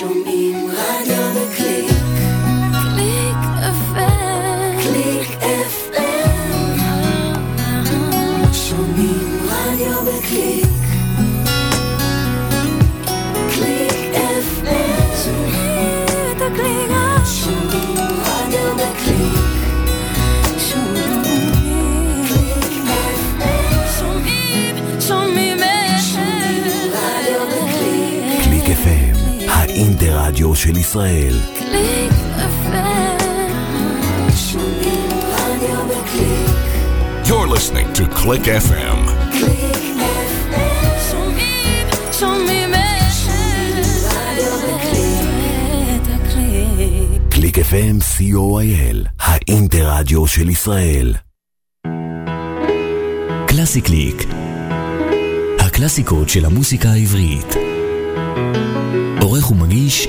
Show me what I של ישראל. קליק You're listening to Click FM. Click FM, שומעים, שומעים קליק FM co.il, האינטרדיו של ישראל. קלאסי קליק, הקלאסיקות של המוסיקה העברית. עורך ומגיש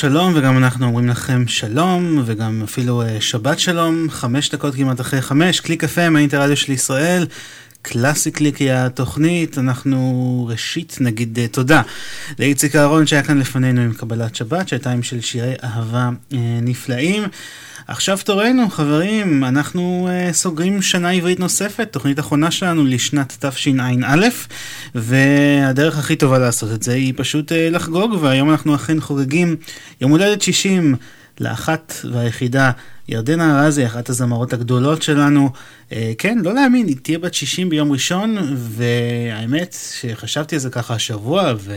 שלום, וגם אנחנו אומרים לכם שלום, וגם אפילו אה, שבת שלום, חמש דקות כמעט אחרי חמש, קליק FM, מהאינטרדיו של ישראל, קלאסי קליק היא התוכנית, אנחנו ראשית נגיד אה, תודה לאיציק אהרון שהיה כאן לפנינו עם קבלת שבת, שעתיים של שירי אהבה אה, נפלאים. עכשיו תורנו, חברים, אנחנו סוגרים שנה עברית נוספת, תוכנית אחרונה שלנו לשנת תשע"א. והדרך הכי טובה לעשות את זה היא פשוט אה, לחגוג, והיום אנחנו אכן חוגגים יום הולדת 60 לאחת והיחידה. ירדנה ארזי, אחת הזמרות הגדולות שלנו, אה, כן, לא להאמין, היא תהיה בת 60 ביום ראשון, והאמת שחשבתי על זה ככה השבוע, ו...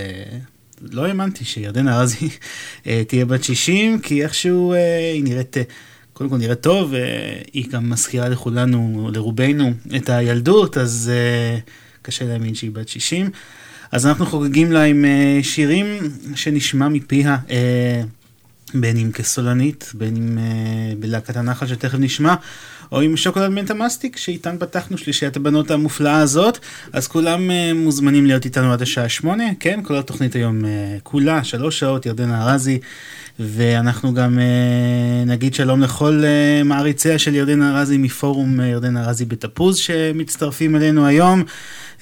לא האמנתי שירדנה ארזי אה, תהיה בת 60, כי איכשהו אה, היא נראית, קודם כל נראית טוב, אה, היא גם מזכירה לכולנו, לרובנו, את הילדות, אז אה, קשה להאמין שהיא בת 60. אז אנחנו חוגגים לה עם שירים שנשמע מפיה. בין אם כסולנית, בין אם uh, בלהקת הנחל שתכף נשמע, או עם שוקולד מנטה מסטיק, שאיתן פתחנו שלישיית הבנות המופלאה הזאת. אז כולם מוזמנים להיות איתנו עד השעה שמונה, כן, כל התוכנית היום כולה, שלוש שעות, ירדנה ארזי. ואנחנו גם uh, נגיד שלום לכל uh, מעריציה של ירדנה ארזי מפורום uh, ירדנה ארזי בתפוז שמצטרפים אלינו היום.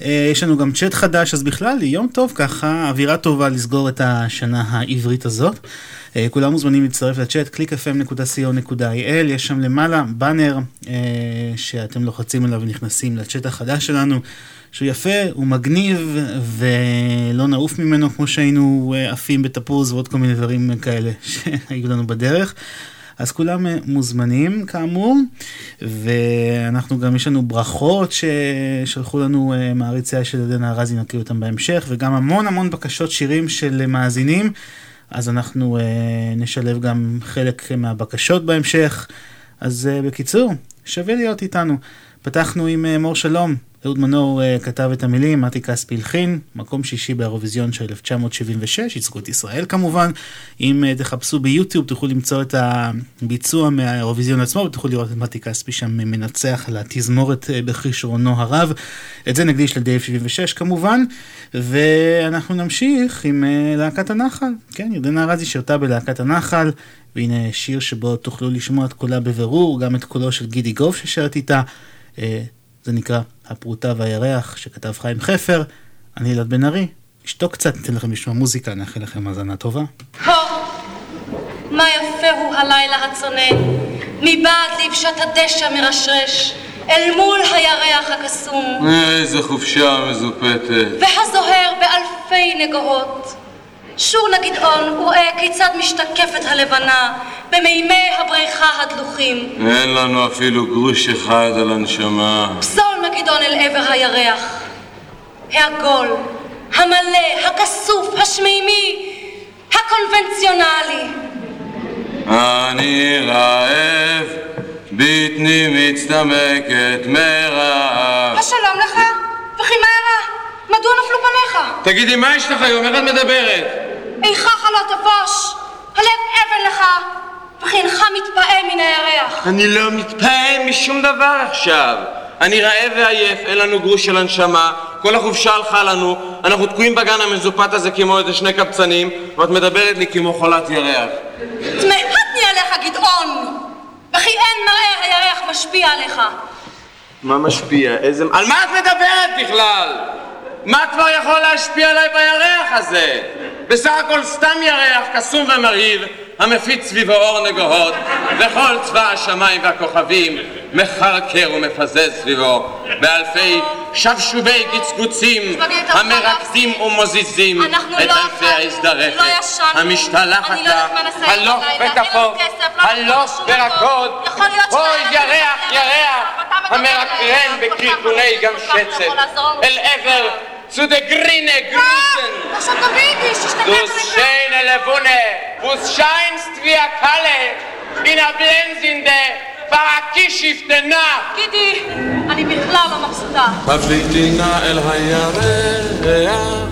יש לנו גם צ'אט חדש, אז בכלל יום טוב ככה, אווירה טובה לסגור את השנה העברית הזאת. אה, כולם מוזמנים להצטרף לצ'אט, www.clickfm.co.il, יש שם למעלה באנר אה, שאתם לוחצים עליו ונכנסים לצ'אט החדש שלנו, שהוא יפה, הוא מגניב ולא נעוף ממנו כמו שהיינו אה, עפים בתפוז ועוד כל מיני דברים כאלה שהיו לנו בדרך. אז כולם מוזמנים כאמור, ואנחנו גם, יש לנו ברכות ששלחו לנו מעריציה של עדנה ארזי, נקריא אותם בהמשך, וגם המון המון בקשות שירים של מאזינים. אז אנחנו נשלב גם חלק מהבקשות בהמשך. אז בקיצור, שווה להיות איתנו. פתחנו עם מור שלום, אהוד מנור uh, כתב את המילים, מתי כספי הלחין, מקום שישי באירוויזיון של 1976, ייצגו את ישראל כמובן. אם uh, תחפשו ביוטיוב תוכלו למצוא את הביצוע מהאירוויזיון עצמו, ותוכלו לראות את מתי כספי שם מנצח על התזמורת uh, בכישרונו הרב. את זה נקדיש לדייב 76 כמובן, ואנחנו נמשיך עם uh, להקת הנחל. כן, ירדנה ארזי שירתה בלהקת הנחל. והנה שיר שבו תוכלו לשמוע את קולה בבירור, גם את קולו של גידי גוף ששרת איתה. זה נקרא הפרוטה והירח, שכתב חיים חפר. אני אלעד בן ארי, אשתוק קצת, ניתן לכם לשמוע מוזיקה, נאחל לכם האזנה טובה. הו, מה יפה הוא הלילה הצונן, מבעד לבשת הדשא מרשרש, אל מול הירח הקסום. איזה חופשה מזופתת. והזוהר באלפי נגוהות. שורנה גדעון רואה כיצד משתקפת הלבנה במימי הבריכה הדלוחים. אין לנו אפילו גרוש אחד על הנשמה. פסול מגידון אל עבר הירח. העגול, המלא, הכסוף, השמימי, הקונבנציונלי. אני רעב, בטני מצטמקת מרעב. השלום לך, וכי מה אירע? מדוע נפלו פניך? תגידי, מה יש לך היום? איך את מדברת? איכך לא תבוש, הלב אבן לך, וכי אינך מתפעם מן הירח. אני לא מתפעם משום דבר עכשיו. אני רעב ועייף, אין לנו גרוש של הנשמה, כל החופשה הלכה לנו, אנחנו תקועים בגן המזופת הזה כמו איזה שני קבצנים, ואת מדברת לי כמו חולת ירח. תמהתני עליך, גדעון! וכי אין מראה הירח משפיע עליך. מה משפיע? איזה... על מה את מדברת בכלל? מה כבר יכול להשפיע עליי בירח הזה? בסך הכל סתם ירח קסום ומרהיב המפיץ סביבו אור נגוהות וכל צבא השמיים והכוכבים מחרקר ומפזז סביבו באלפי שבשובי קצקוצים המרקדים ומוזיזים את אלפי ההזדרכת. המשתלחת לה הלוך ותפוק הלוך ורקוד אוי ירח ירח. המרקרן בקרקוני גם שצף אל עבר zu der grüne Grüßen. עכשיו תביאי, שתשתקף Du schöne Levune, wo scheinst wie a Kalle, in a blenzinde, פרקישיפט נח. גידי, אני בכלל לא מבסוטה. הביטי נא אל הירח,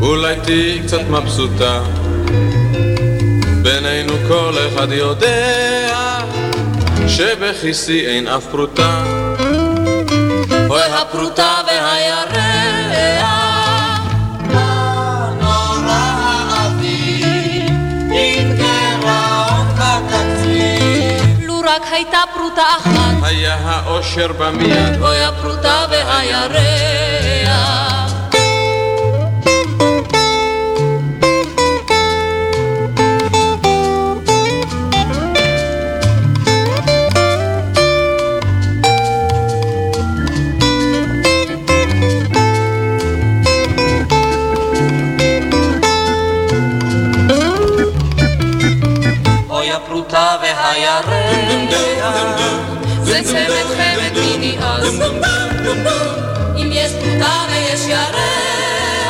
אולי תהיי קצת מבסוטה. בינינו כל אחד יודע שבכיסי אין אף פרוטה. אוי הפרוטה והירח היה האושר במיד. אוי הפרוטה והירח. הפרוטה והירח בצמד חמד מיני אז. אם יש פרוטה ויש ירח,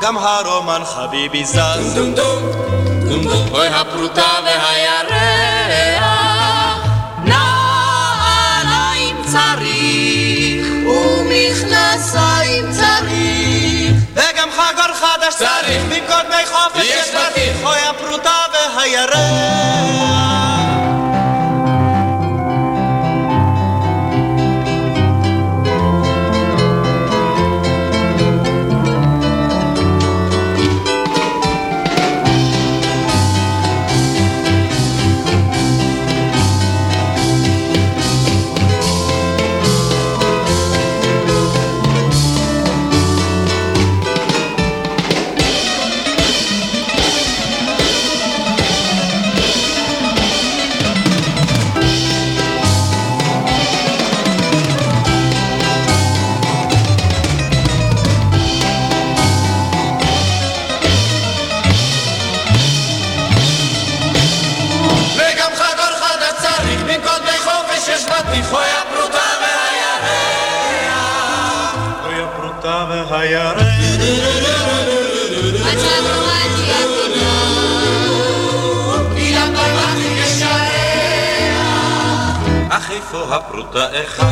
גם הרומן חביבי זז. אוי הפרוטה והירח, נעליים צריך, ומכנסיים צריך. וגם חגור חדש צריך, במקום דמי חופש יש בטיח. אוי הפרוטה והירח. הפרוטה והירח. אך איפה הפרוטה אחד?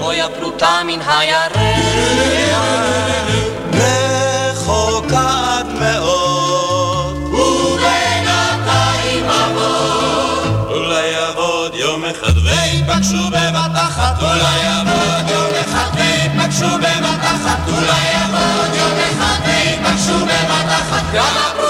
אוי הפרוטה מן הירח, רחוקה עד מאוד. ובינתיים אבוא. אולי יעבוד יום אחד ויפגשו בבת אחת. אולי יעבוד בבת אחת. אולי יעבוד יום אחד ויפגשו בבת אחת. גם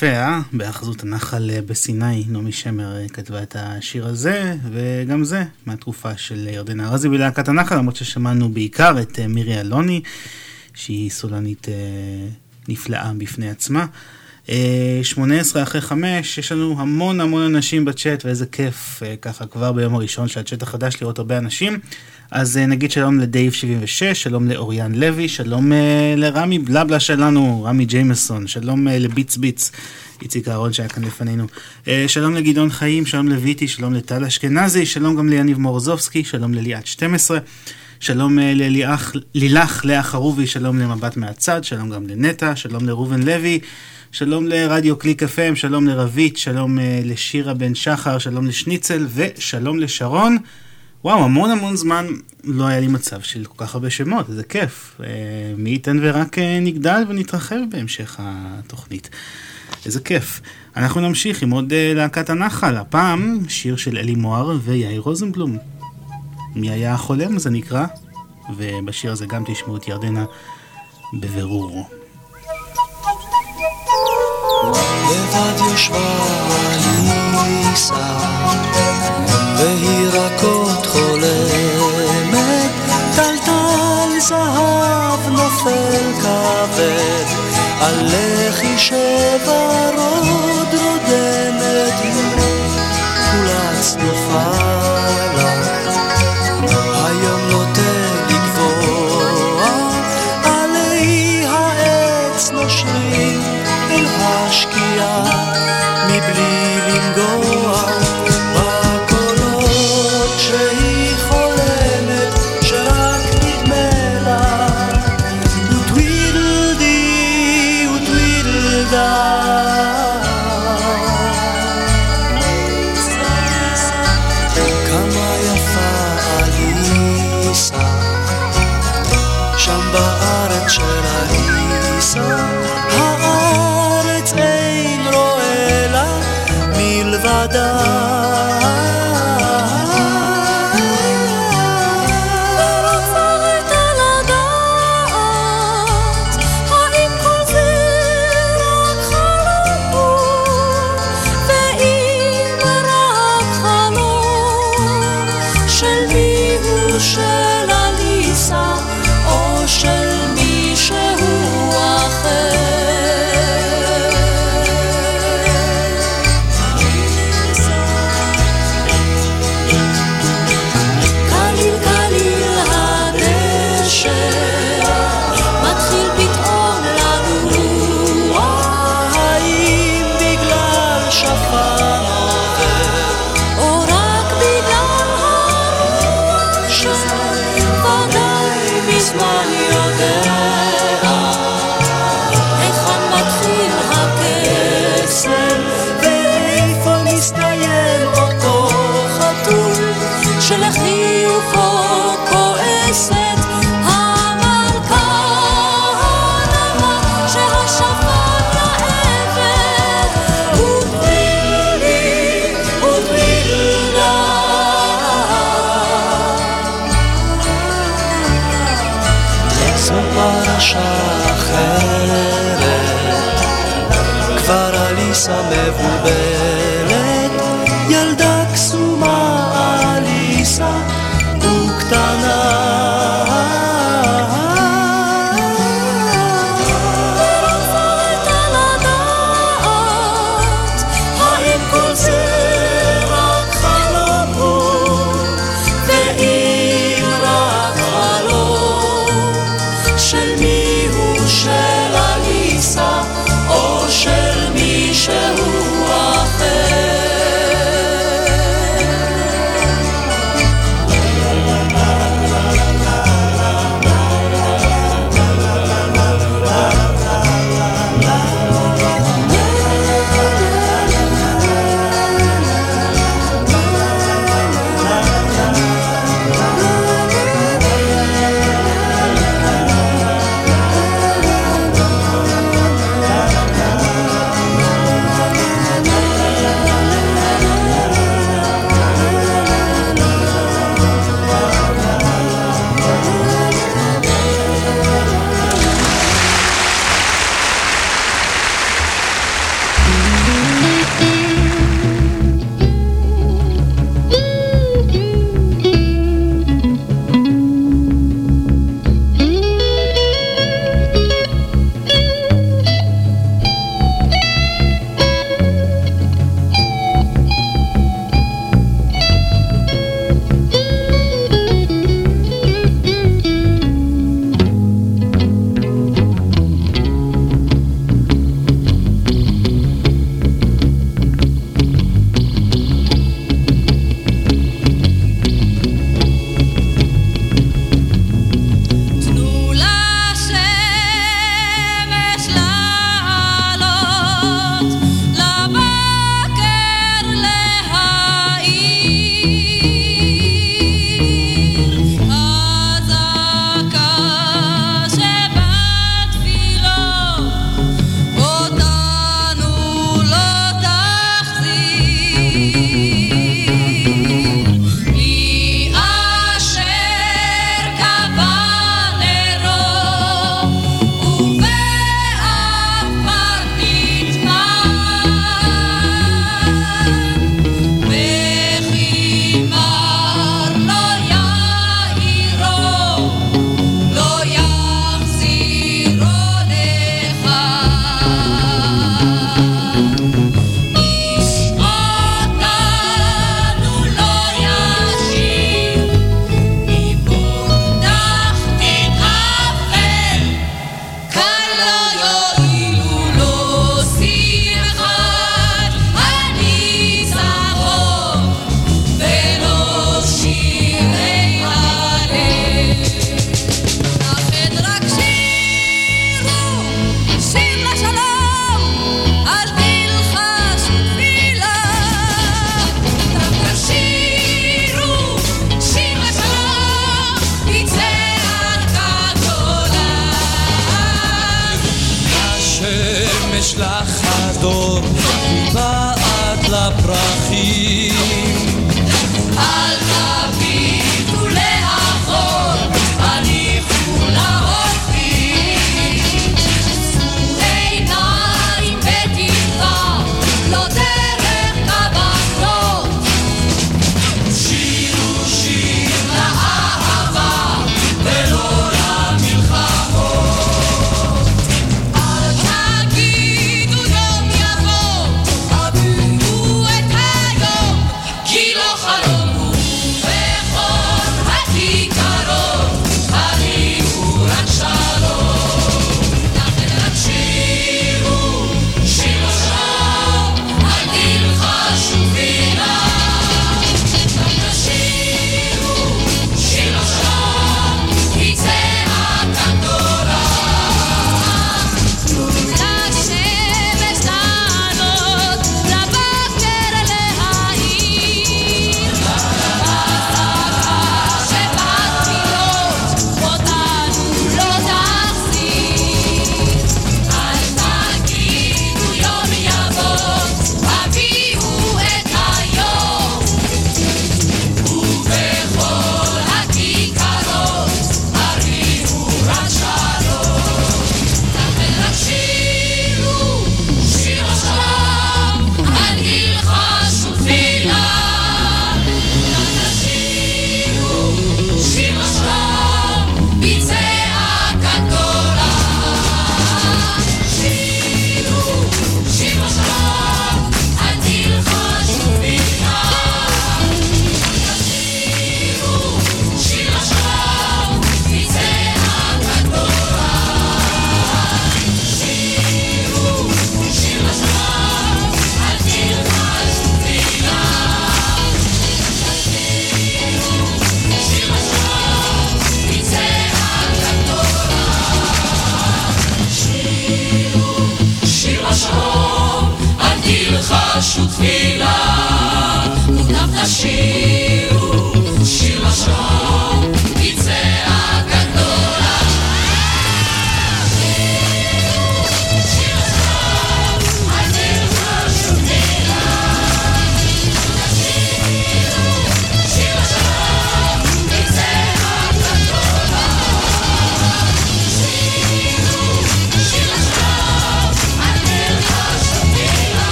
יפה, אה? בהאחזות הנחל אה, בסיני, נעמי שמר אה, כתבה את השיר הזה, וגם זה מהתקופה של ירדנה ארזי בלהקת הנחל, למרות ששמענו בעיקר את מירי אלוני, שהיא סולנית נפלאה בפני עצמה. 18 אחרי 5, יש לנו המון המון אנשים בצ'אט, ואיזה כיף ככה כבר ביום הראשון של הצ'אט החדש לראות הרבה אנשים. אז uh, נגיד שלום לדייב 76, שלום לאוריאן לוי, שלום uh, לרמי בלבלה שלנו, רמי ג'יימסון, שלום uh, לביץ ביץ, איציק אהרון שהיה כאן לפנינו, שלום לגדעון חיים, שלום לויטי, שלום לטל אשכנזי, שלום גם ליניב מורזובסקי, שלום לליאת 12. שלום לילך לאה חרובי, שלום למבט מהצד, שלום גם לנטע, שלום לראובן לוי, שלום לרדיו קליק FM, שלום לרבית, שלום לשירה בן שחר, שלום לשניצל ושלום לשרון. וואו, המון המון זמן לא היה לי מצב של כל כך הרבה שמות, איזה כיף. אה, מי ייתן ורק אה, נגדל ונתרחב בהמשך התוכנית. איזה כיף. אנחנו נמשיך עם עוד אה, להקת הנחל, הפעם שיר של אלי מוהר ויאיר רוזנבלום. מי היה החולם זה נקרא, ובשיר הזה גם תשמעו את ירדנה בבירור. לבד יושבה ניסה והיא רק עוד חולמת, טלטל זהב נופל כבד, על לחי שברוד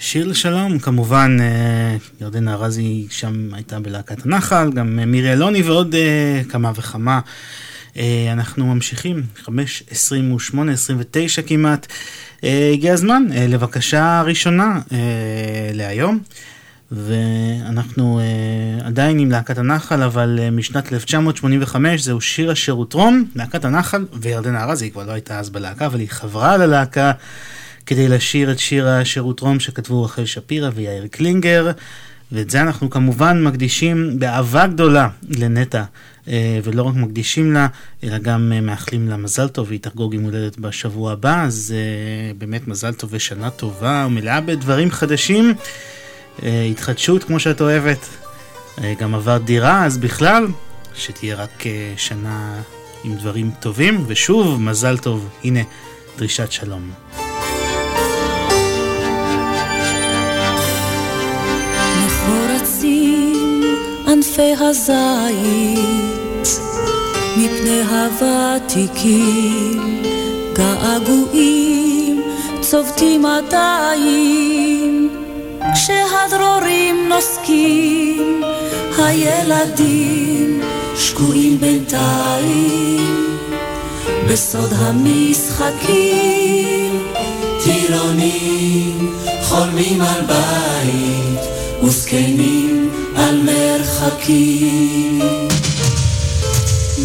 שיר לשלום, כמובן אה, ירדנה ארזי שם הייתה בלהקת הנחל, גם אה, מירי אלוני ועוד אה, כמה וכמה. אנחנו ממשיכים, 5, 28, 29 כמעט. הגיע הזמן לבקשה ראשונה להיום. ואנחנו עדיין עם להקת הנחל, אבל משנת 1985 זהו שיר השירות רום, להקת הנחל, וירדנה ארזי כבר לא הייתה אז בלהקה, אבל היא חברה ללהקה כדי לשיר את שיר השירות רום שכתבו רחל שפירא ויאיר קלינגר, ואת זה אנחנו כמובן מקדישים באהבה גדולה לנטע, אה, ולא רק מקדישים לה, אלא גם אה, מאחלים לה מזל טוב, והיא תחגוג יום הולדת בשבוע הבא, אז אה, באמת מזל טוב ושנה טובה ומלאה בדברים חדשים. התחדשות כמו שאת אוהבת, גם עברת דירה, אז בכלל, שתהיה רק שנה עם דברים טובים, ושוב, מזל טוב, הנה, דרישת שלום. ענפי הזית מפני הוותיקים געגועים צובטים עדיין. כשהדרורים נוסקים הילדים שקועים בינתיים. בסוד המשחקים טירונים חולמים על בית וזקנים על מרחקים.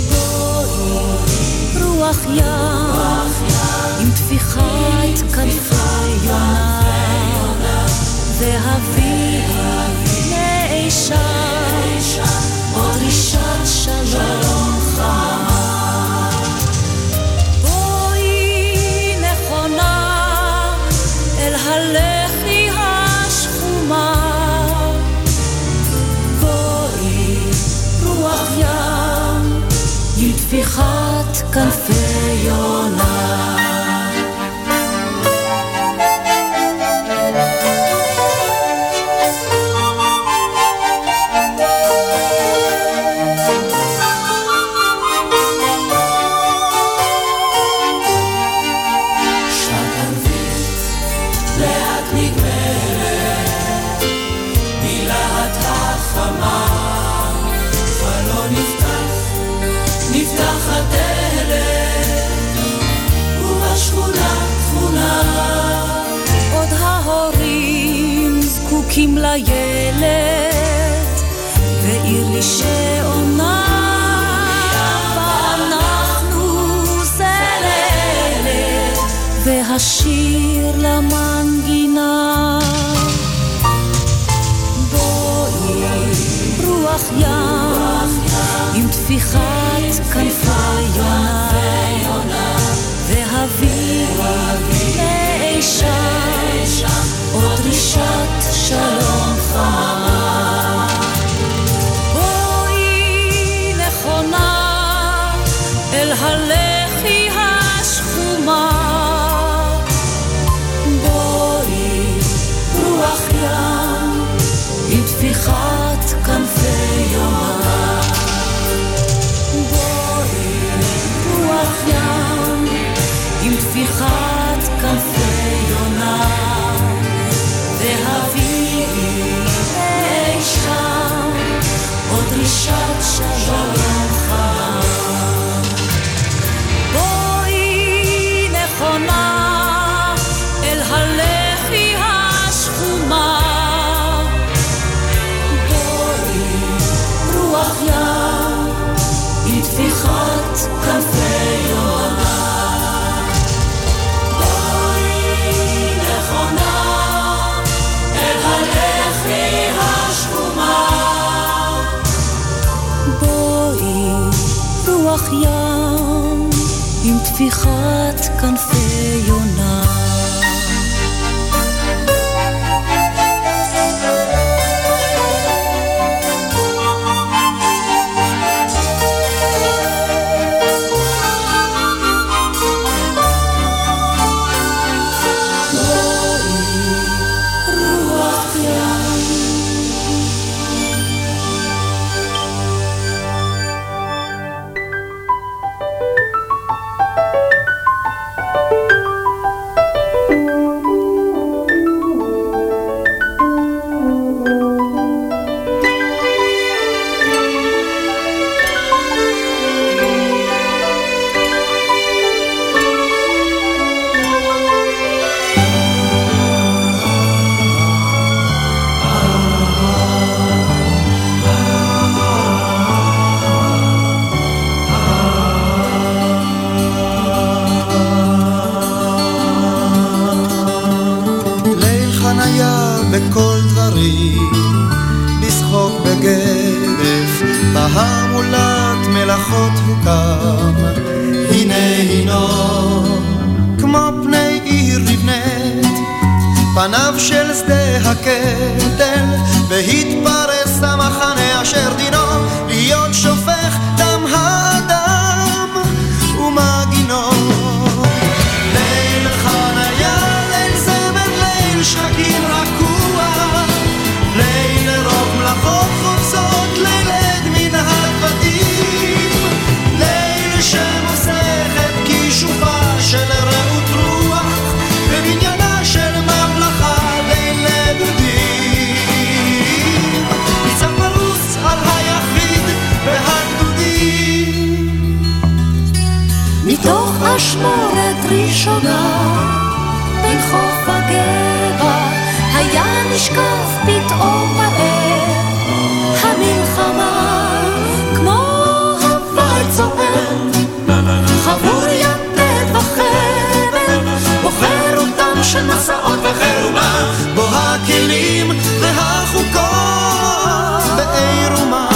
בואי רוח ים, עם טפיחת כנפי יונה, והביא השיר למנגינה. בואי רוח ים עם טפיחת כנפי יונה והביא לאישה עוד רישת שלום חם ים. הנה הינו, כמו פני עיר נבנית, פניו של שדה הקטל, והתפרס המחנה אשר דינו להיות שופך דם ה... משמורת ראשונה בין חוף הגבע היה נשקף פתאום מהר. המלחמה כמו הוואי צוער חבור יתד וחבל בוחר אותם של מסעות וחרמה בו הכלים והחוקות בעיר ומה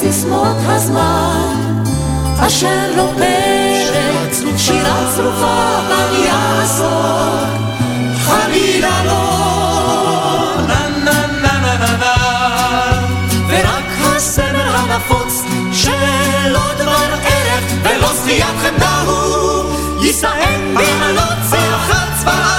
סיסמות הזמן, אשר לא פרק, שירה צרופה בל יעסוק, חלילה לא. הסמל הנפוץ של עוד דבר ערך ולא זכיית חמדה הוא יישאם בעלות צלחה צבאה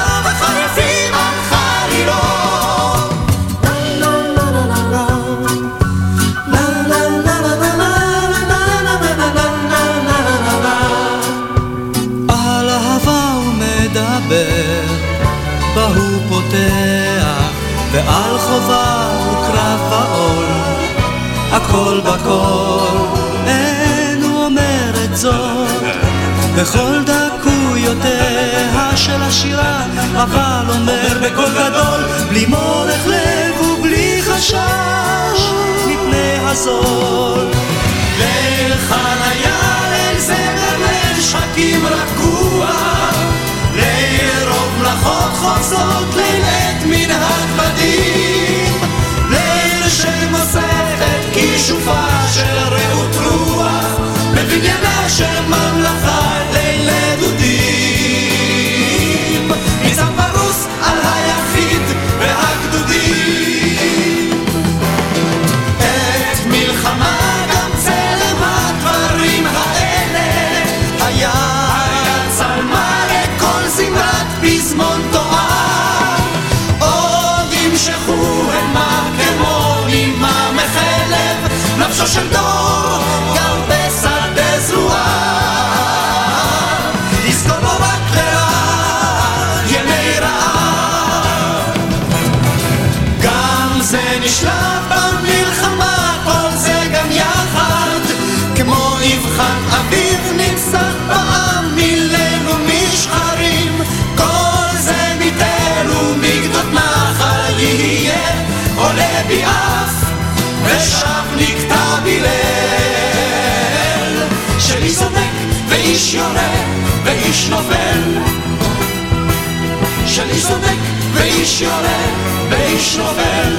חובה הוא קרב בעול, הכל בכל, אין הוא אומר את זאת, בכל דקויותיה של השירה, אבל אומר בקול גדול, בלי מורך לב ובלי חשש, מפני הזול. ליל חניה, ליל זמר, ליל שחקים רגוע, ליל רוב מלאכות חוצות, ליל עת מנהג בדים, מסכת כישופה של רעות רוח, בבניינה של ממלכה, בי אף, ושב נקטע בי ליל, של איש צודק ואיש יורה ואיש נופל. של איש צודק ואיש יורה ואיש נופל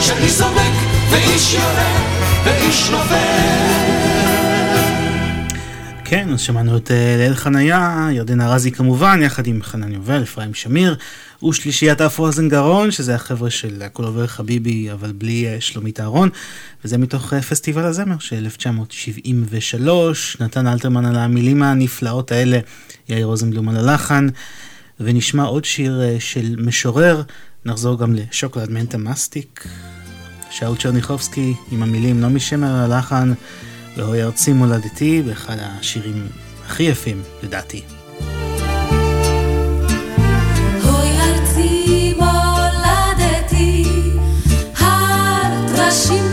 של איש צודק ואיש יורה ואיש נופל כן, אז שמענו את אה, ליל חניה, ירדנה ארזי כמובן, יחד עם חנן יובל, אפרים שמיר, ושלישיית אפרו אוזנגרון, שזה החבר'ה של הכל עובר חביבי, אבל בלי אה, שלומית אהרון, וזה מתוך אה, פסטיבל הזמר של 1973, נתן אלתרמן על המילים הנפלאות האלה, יאיר רוזנבלום על הלחן, ונשמע עוד שיר אה, של משורר, נחזור גם לשוקולד מנטה מסטיק, שאול צ'רניחובסקי עם המילים נעמי שמר הלחן. והוי ארצי מולדתי, באחד השירים הכי יפים לדעתי. she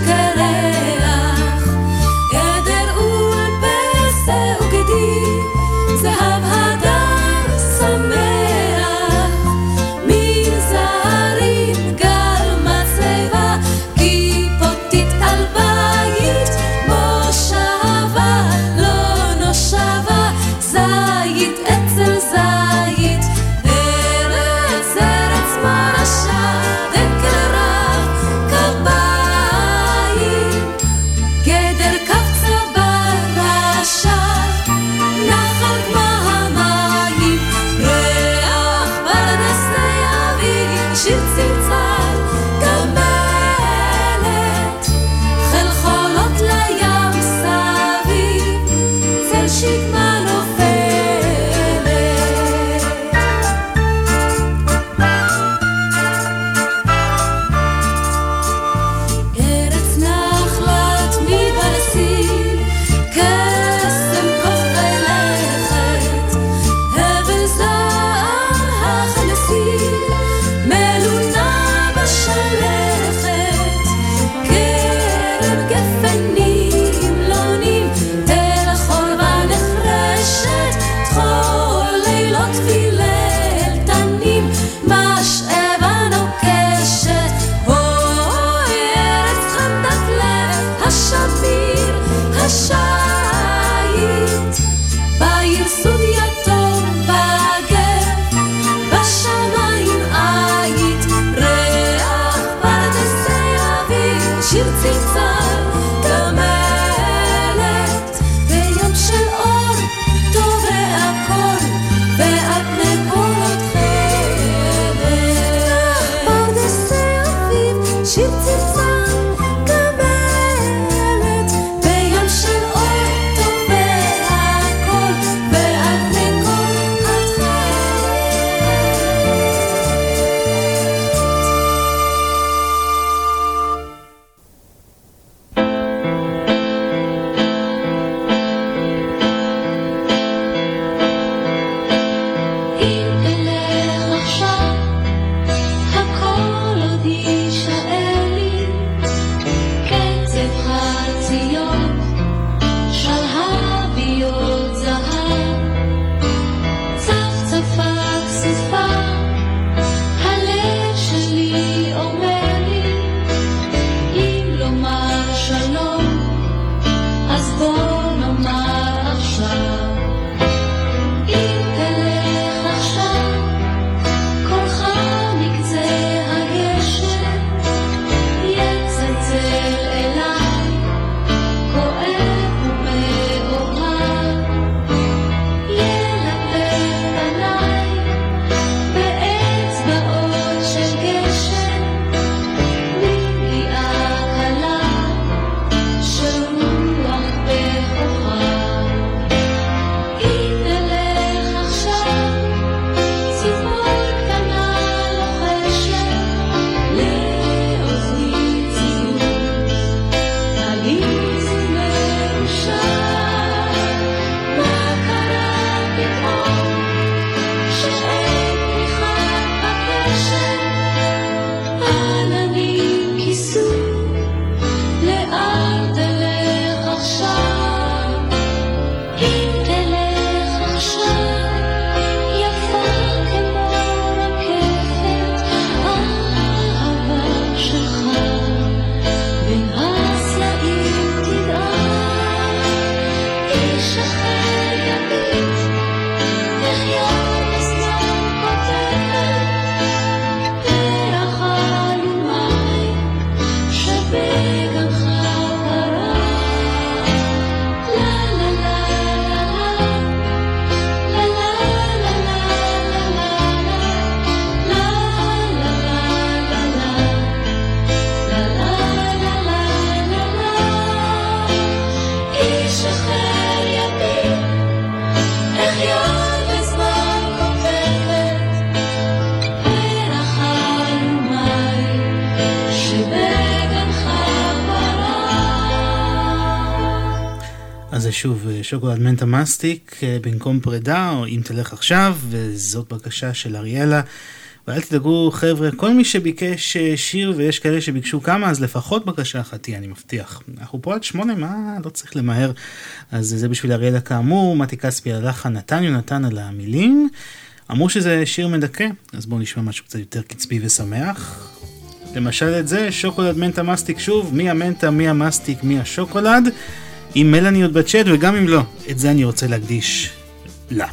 שוקולד מנטה מסטיק אה, במקום פרידה, או אם תלך עכשיו, וזאת בקשה של אריאלה. ואל תדאגו חבר'ה, כל מי שביקש אה, שיר ויש כאלה שביקשו כמה, אז לפחות בקשה אחת תהיה, אני מבטיח. אנחנו פה עד שמונה, מה? לא צריך למהר. אז זה בשביל אריאלה כאמור, מתי כספי על הלחן, נתן יונתן על המילים. אמרו שזה שיר מדכא, אז בואו נשמע משהו קצת יותר קצבי ושמח. למשל את זה, שוקולד מנטה מסטיק שוב, מי המנטה, מי המסטיק, מי השוקולד. עם מלאני עוד בצ'אט, וגם אם לא, את זה אני רוצה להקדיש לה.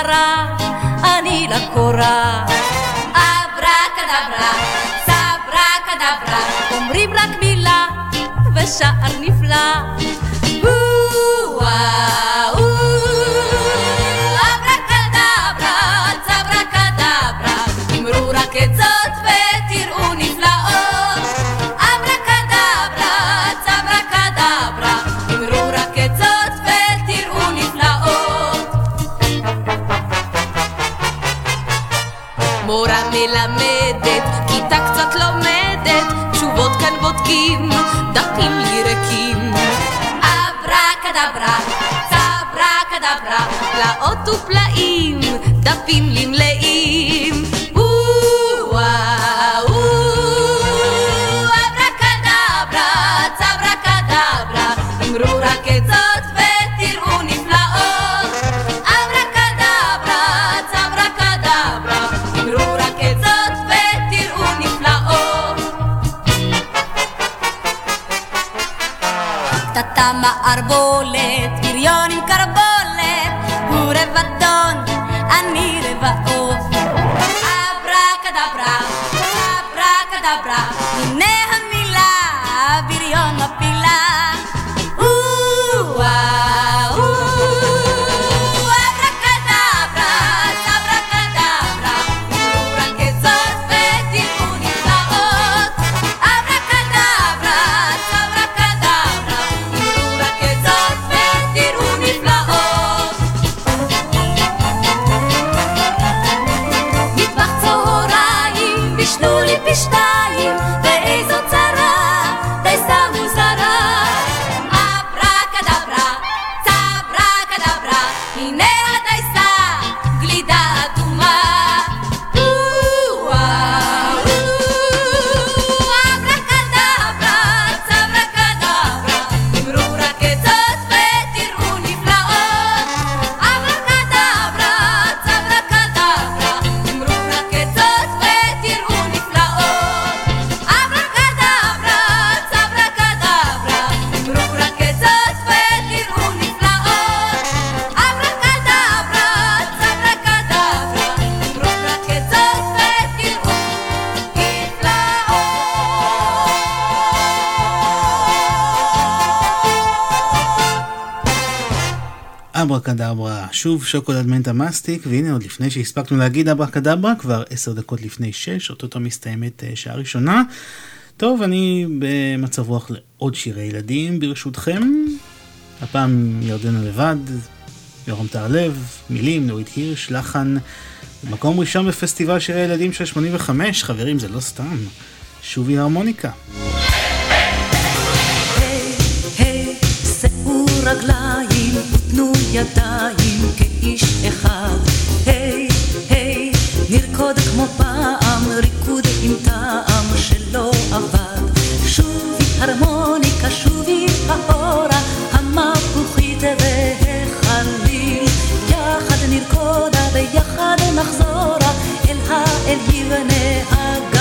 cara פנטסטיק, והנה עוד לפני שהספקנו להגיד אברה קדברה, כבר עשר דקות לפני שש, אוטוטו מסתיימת אה, שעה ראשונה. טוב, אני במצב רוח לעוד שירי ילדים, ברשותכם. הפעם ירדנה לבד, יורם תהרלב, מילים, נורית הירש, לחן. מקום ראשון בפסטיבל שירי ילדים של 85, חברים, זה לא סתם. שובי הרמוניקה. אני יחד נרקודה ויחד נחזורה אל האל יבנה הגן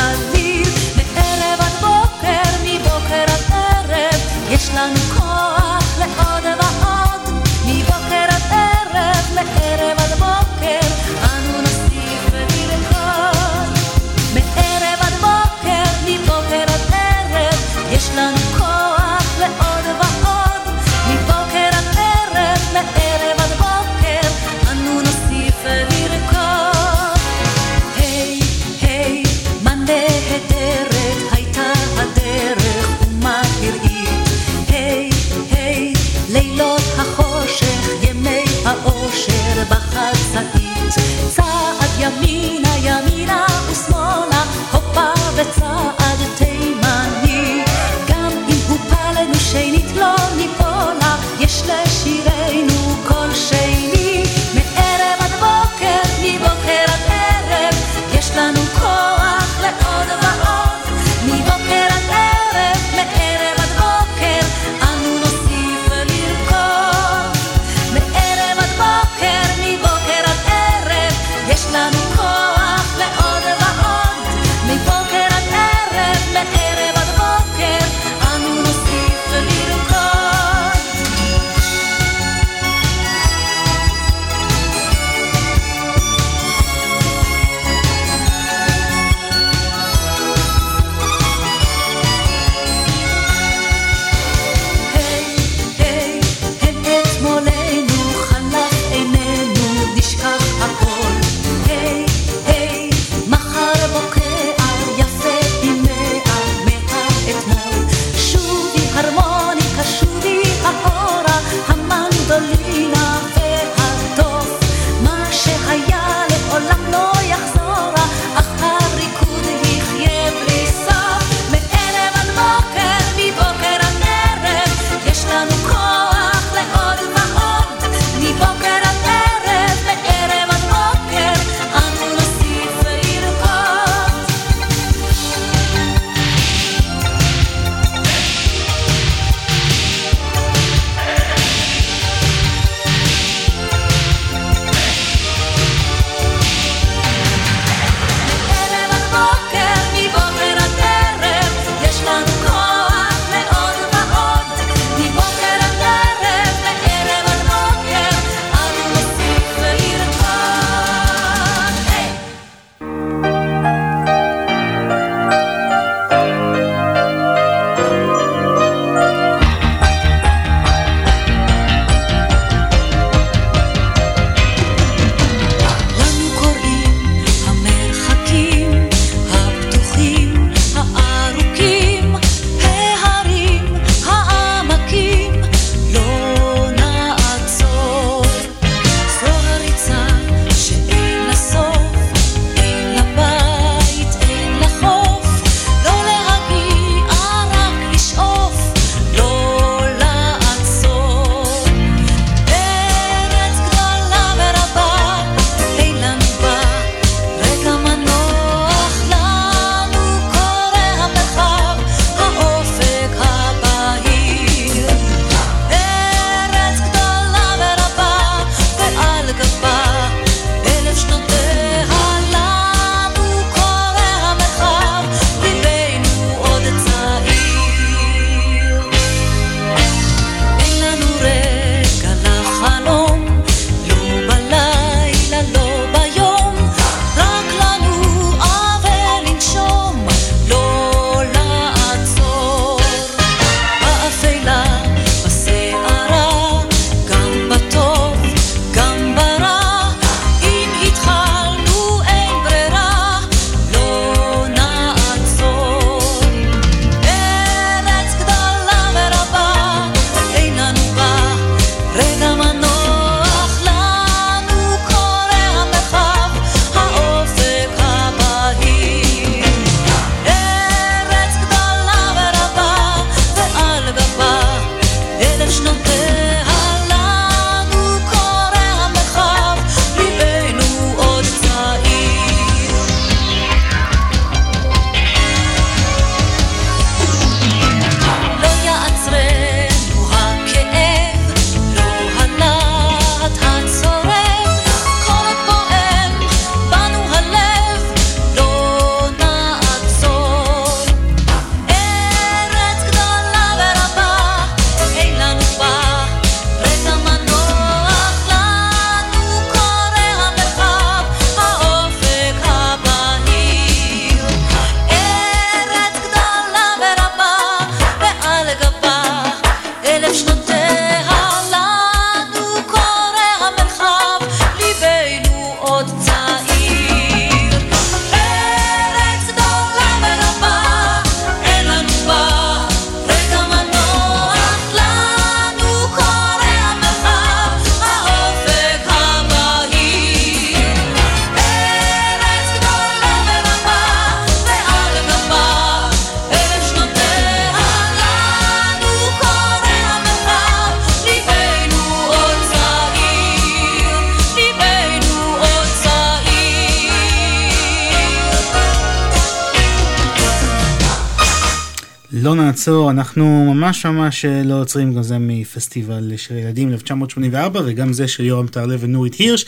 נעצור, אנחנו ממש ממש אה, לא עוצרים, גם זה מפסטיבל של ילדים 1984 וגם זה של יורם טרלב ונורית הירש.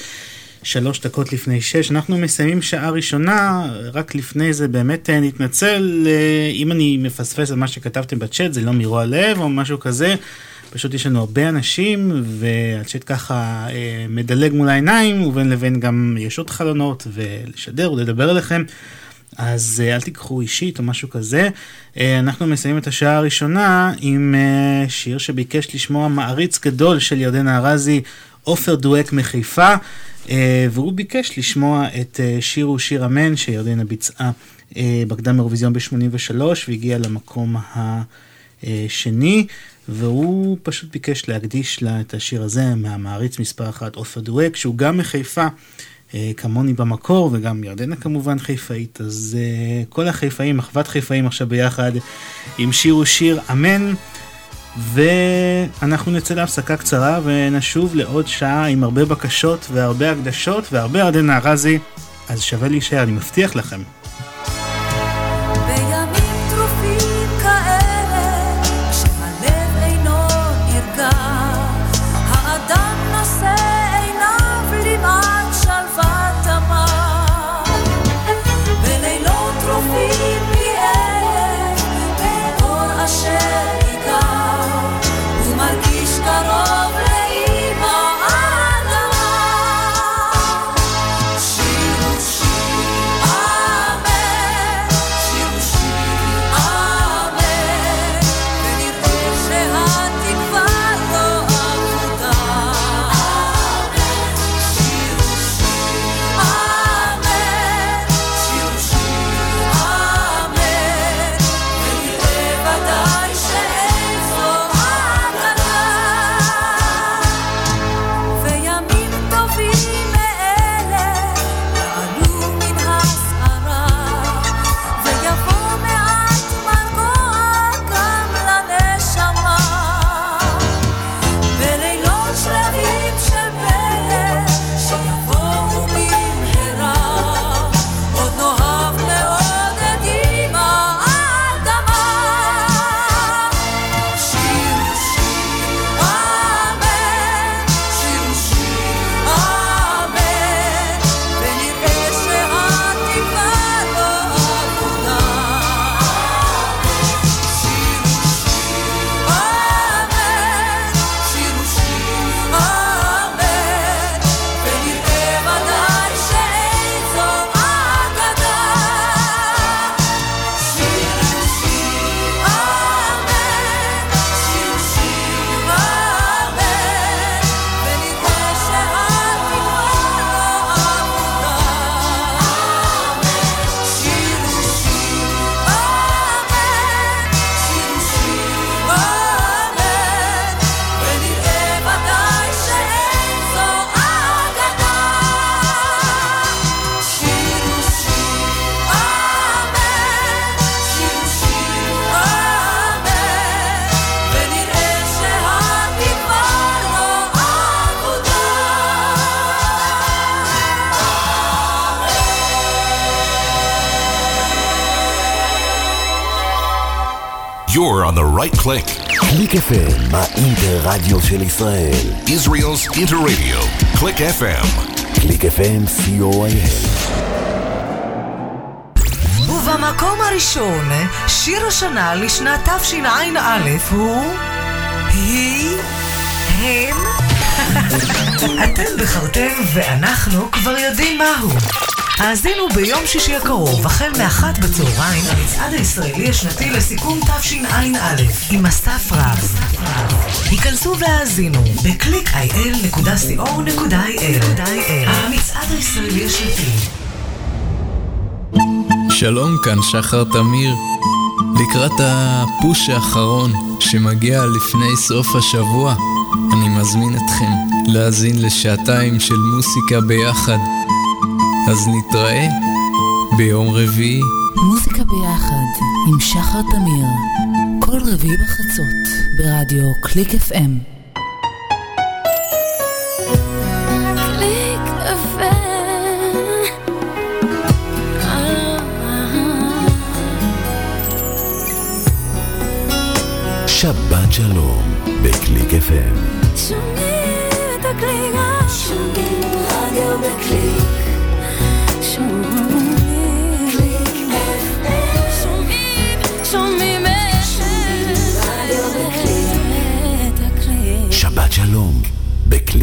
שלוש דקות לפני שש, אנחנו מסיימים שעה ראשונה, רק לפני זה באמת אה, נתנצל אה, אם אני מפספס את מה שכתבתם בצ'אט, זה לא מרוע לב או משהו כזה, פשוט יש לנו הרבה אנשים והצ'אט ככה מדלג מול העיניים ובין לבין גם יש עוד חלונות ולשדר ולדבר אליכם. אז אל תיקחו אישית או משהו כזה. אנחנו מסיימים את השעה הראשונה עם שיר שביקש לשמוע מעריץ גדול של ירדנה ארזי, עופר דואק מחיפה. אה, והוא ביקש לשמוע את אה, שיר הוא שיר אמן שירדנה ביצעה אה, בקדם אירוויזיון ב-83 והגיע למקום השני. והוא פשוט ביקש להקדיש לה את השיר הזה מהמעריץ מספר אחת עופר דואק, שהוא גם מחיפה, כמוני במקור, וגם ירדנה כמובן חיפאית, אז כל החיפאים, אחוות חיפאים עכשיו ביחד עם שיר הוא שיר אמן. ואנחנו נצא להפסקה קצרה ונשוב לעוד שעה עם הרבה בקשות והרבה הקדשות והרבה עדנה ארזי, אז שווה להישאר, אני מבטיח לכם. קליק FM, האינטר-רדיו של ישראל. Israel's Interradio. קליק FM. קליק FM, co.il. ובמקום הראשון, שיר השנה לשנת תשע"א הוא... היא... הם... אתם בחרתם ואנחנו כבר יודעים מהו. האזינו ביום שישי הקרוב, החל מאחת בצהריים, המצעד הישראלי השנתי לסיכום תשע"א, עם אסף רב. היכנסו והאזינו ב-clickil.co.il. המצעד הישראלי השנתי. שלום, כאן שחר תמיר. לקראת הפוש האחרון שמגיע לפני סוף השבוע, אני מזמין אתכם להאזין לשעתיים של מוסיקה ביחד. אז נתראה ביום רביעי. מוזיקה ביחד עם שחר תמיר, כל רביעי בחצות ברדיו קליק FM. שבת שלום בקליק FM. שומעים את הקליק, שומעים רדיו בקליק.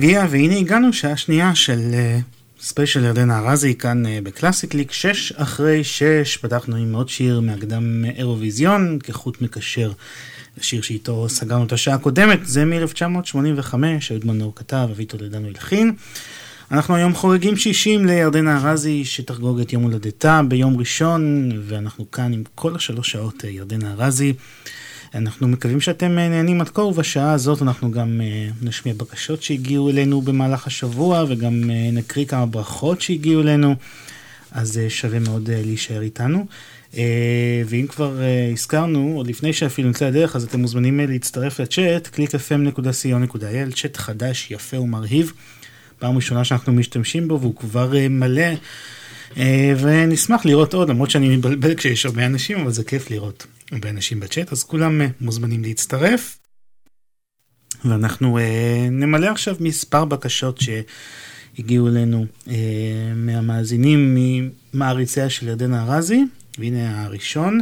נגיע, והנה הגענו שעה שנייה של אה, special ירדנה ארזי כאן אה, בקלאסיקליק, שש אחרי שש, פתחנו עם עוד שיר מהקדם אירוויזיון, כחוט מקשר לשיר שאיתו סגרנו את השעה הקודמת, זה מ-1985, אהוד מנור כתב, אבי טולדנו הלחין. אנחנו היום חוגגים 60 לירדנה ארזי שתחגוג את יום הולדתה ביום ראשון, ואנחנו כאן עם כל השלוש שעות אה, ירדנה ארזי. אנחנו מקווים שאתם אה, נהנים עד כה, ובשעה הזאת אנחנו גם אה, נשמיע בקשות שהגיעו אלינו במהלך השבוע, וגם אה, נקריא כמה ברכות שהגיעו אלינו, אז שווה מאוד להישאר איתנו. ואם כבר הזכרנו, עוד לפני שאפילו נצא לדרך, אז אתם מוזמנים להצטרף לצ'אט, www.clickfm.co.il, צ'אט חדש, יפה ומרהיב. פעם ראשונה שאנחנו משתמשים בו, והוא כבר מלא. אה, ונשמח לראות עוד, למרות שאני מתבלבל כשיש הרבה אנשים, אבל זה כיף לראות. הרבה אנשים בצ'אט, אז כולם אה, מוזמנים להצטרף. ואנחנו אה, נמלא עכשיו מספר בקשות שהגיעו אלינו מהמאזינים, ממעריציה של ירדנה ארזי, והנה הראשון,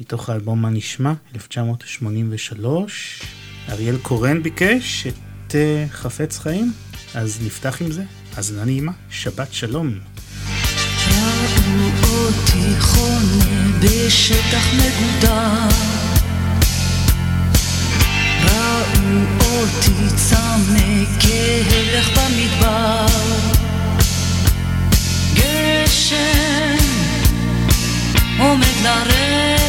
מתוך האלבום מה נשמע, 1983. אריאל קורן ביקש את חפץ חיים, אז נפתח עם זה. האזנה נעימה, שבת שלום. ראו אותי חונה בשטח מגודר. ראו אותי צמא כהלך במדבר. גשם עומד לרדת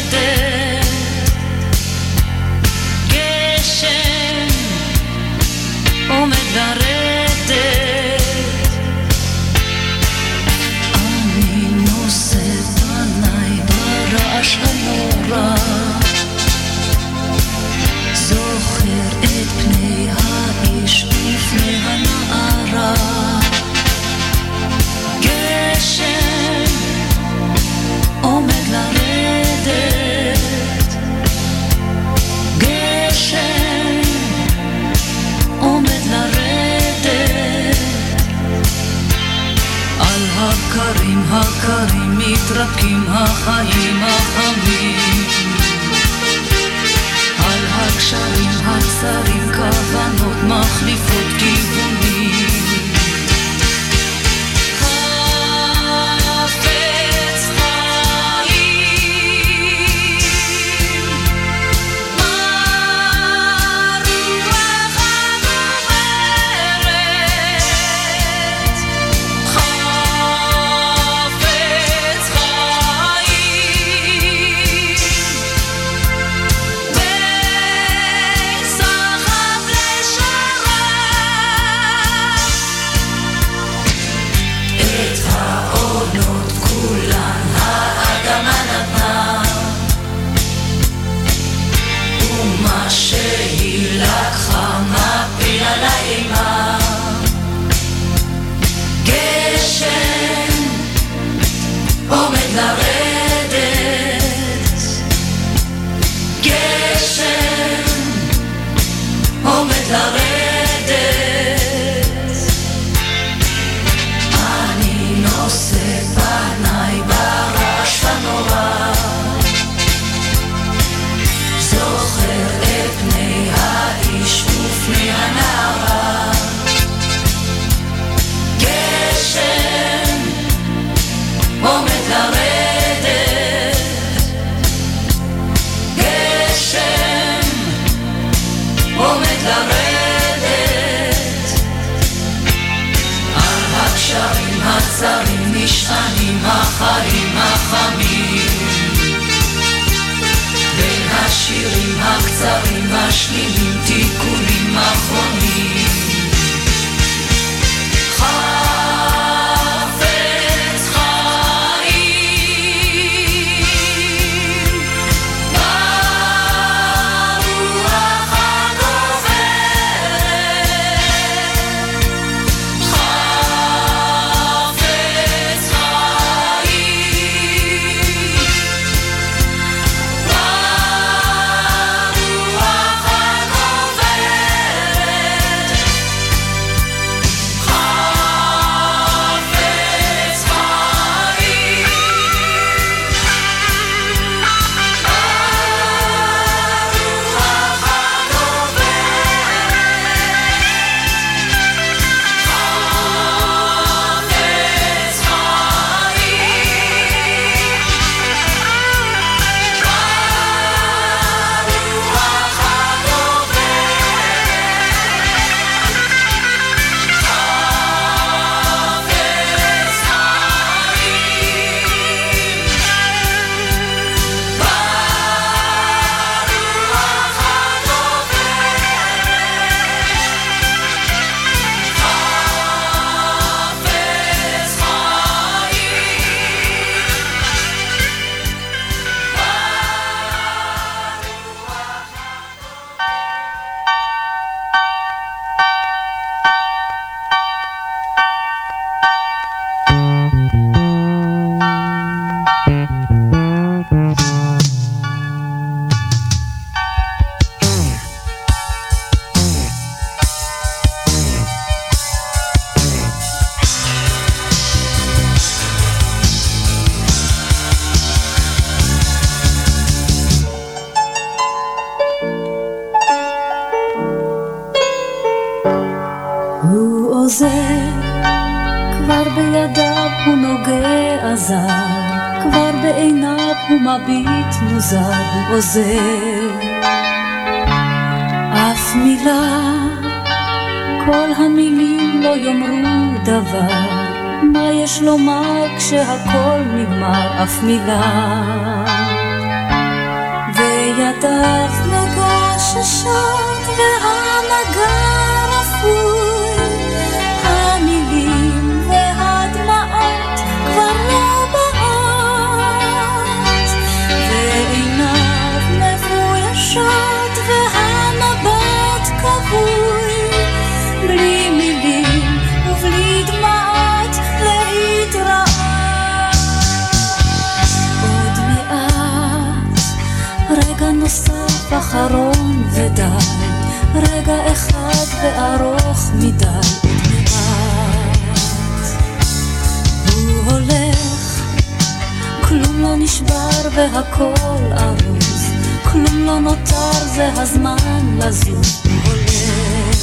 והכל ארוז, כלום לא נותר, זה הזמן לזוז. הולך,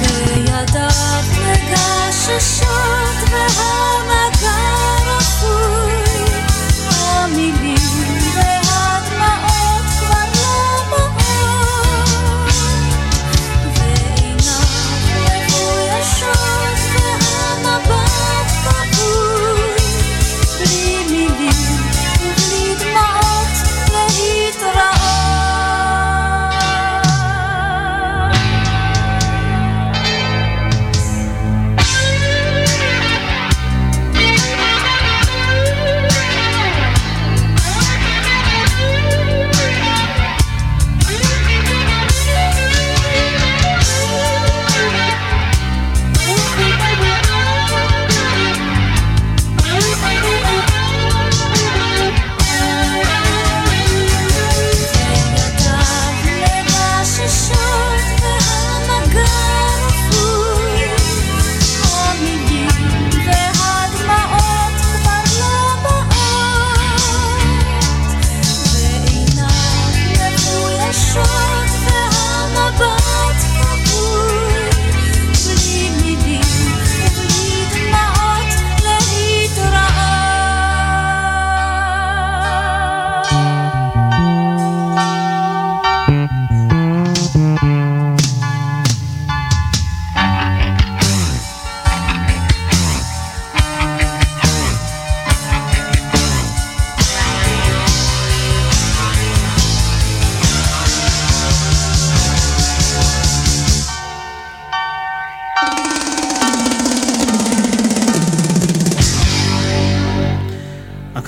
וידיו מגששות והמגע רפוי,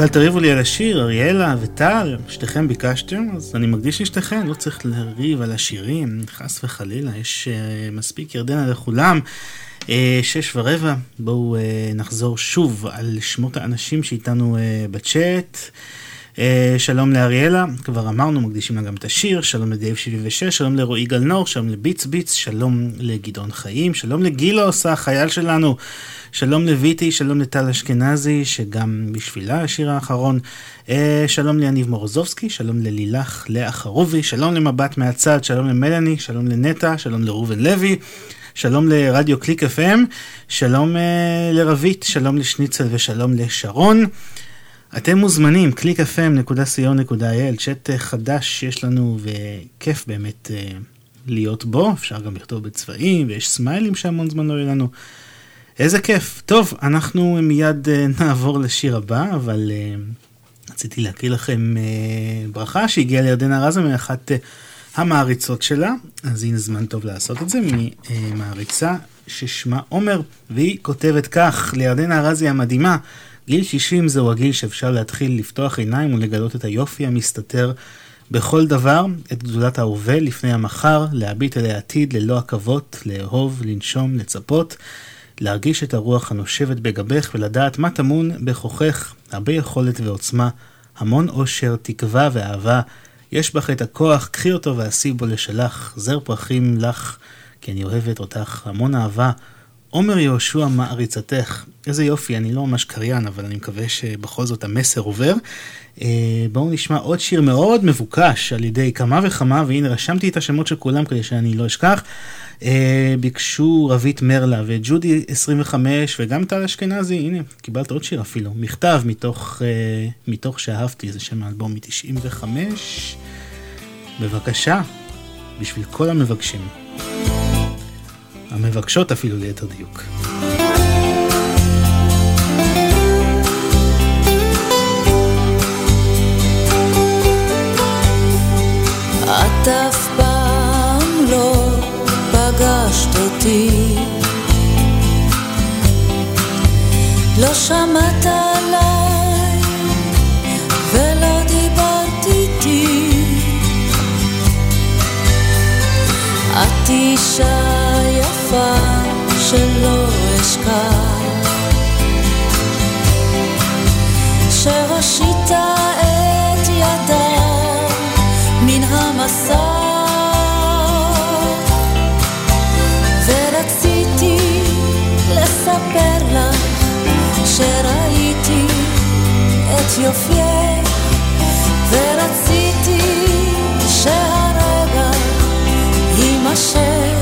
אל תריבו לי על השיר, אריאלה וטל, שתיכם ביקשתם, אז אני מקדיש לשתיכן, לא צריך לריב על השירים, חס וחלילה, יש uh, מספיק ירדנה לכולם. Uh, שש ורבע, בואו uh, נחזור שוב על שמות האנשים שאיתנו uh, בצ'אט. Uh, שלום לאריאלה, כבר אמרנו, מקדישים לה גם את השיר, שלום לדייב 76, שלום לרועי גלנור, שלום לביץ ביץ, שלום לגדעון חיים, שלום לגילוס, החייל שלנו, שלום לויטי, שלום לטל אשכנזי, שגם בשבילה השיר האחרון, uh, שלום ליניב מורוזובסקי, שלום ללילך לאה חרובי, שלום למבט מהצד, שלום למלאני, שלום לנטע, שלום לראובן לוי. שלום לרדיו קליק FM, שלום uh, לרבית, שלום לשניצל ושלום לשרון. אתם מוזמנים, www.clickfm.co.il, צ'אט אה, חדש יש לנו וכיף באמת uh, להיות בו, אפשר גם לכתוב בצבעים ויש סמיילים שהמון זמן לא יהיה לנו. איזה כיף. טוב, אנחנו מיד uh, נעבור לשיר הבא, אבל uh, רציתי להקריא לכם ברכה שהגיעה לירדנה רזה מאחת המעריצות שלה, אז הנה זמן טוב לעשות את זה, ממעריצה ששמה עומר, והיא כותבת כך, לירדנה ארזי המדהימה, גיל 60 זהו הגיל שאפשר להתחיל לפתוח עיניים ולגלות את היופי המסתתר בכל דבר, את גדולת ההווה לפני המחר, להביט אל העתיד ללא עכבות, לאהוב, לנשום, לצפות, להרגיש את הרוח הנושבת בגבך ולדעת מה טמון בכוחך, הרבה יכולת ועוצמה, המון אושר, תקווה ואהבה. יש בך את הכוח, קחי אותו ועשי בו לשלך, זר פרחים לך, כי אני אוהבת אותך, המון אהבה עומר יהושע מעריצתך. איזה יופי, אני לא ממש קריין, אבל אני מקווה שבכל זאת המסר עובר. אה, בואו נשמע עוד שיר מאוד מבוקש על ידי כמה וכמה, והנה רשמתי את השמות של כולם כדי שאני לא אשכח. אה, ביקשו רבית מרלה וג'ודי 25 וגם טל אשכנזי, הנה, קיבלת עוד שיר אפילו. מכתב מתוך, אה, מתוך שאהבתי, זה שם האלבום מ-95. בבקשה, בשביל כל המבקשים. המבקשות אפילו ליתר דיוק. את אף פעם לא פגשת אותי לא שמעת עליי ולא דיברת איתי את אישה שלא אשכח. שהושיטה את ידה מן המסע. ורציתי לספר לך שראיתי את יופייך ורציתי שהרגע יימשך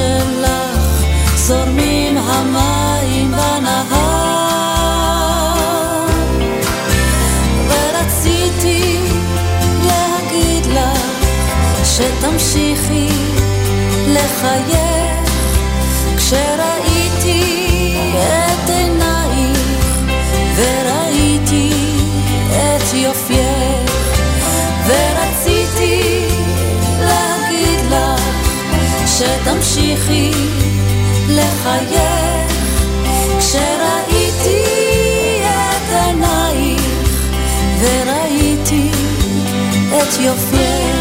שלך זורמים המים בנהר. ורציתי להגיד לך שתמשיכי לחייך כשראיתי שתמשיכי לחייך. כשראיתי את עינייך וראיתי את יופייך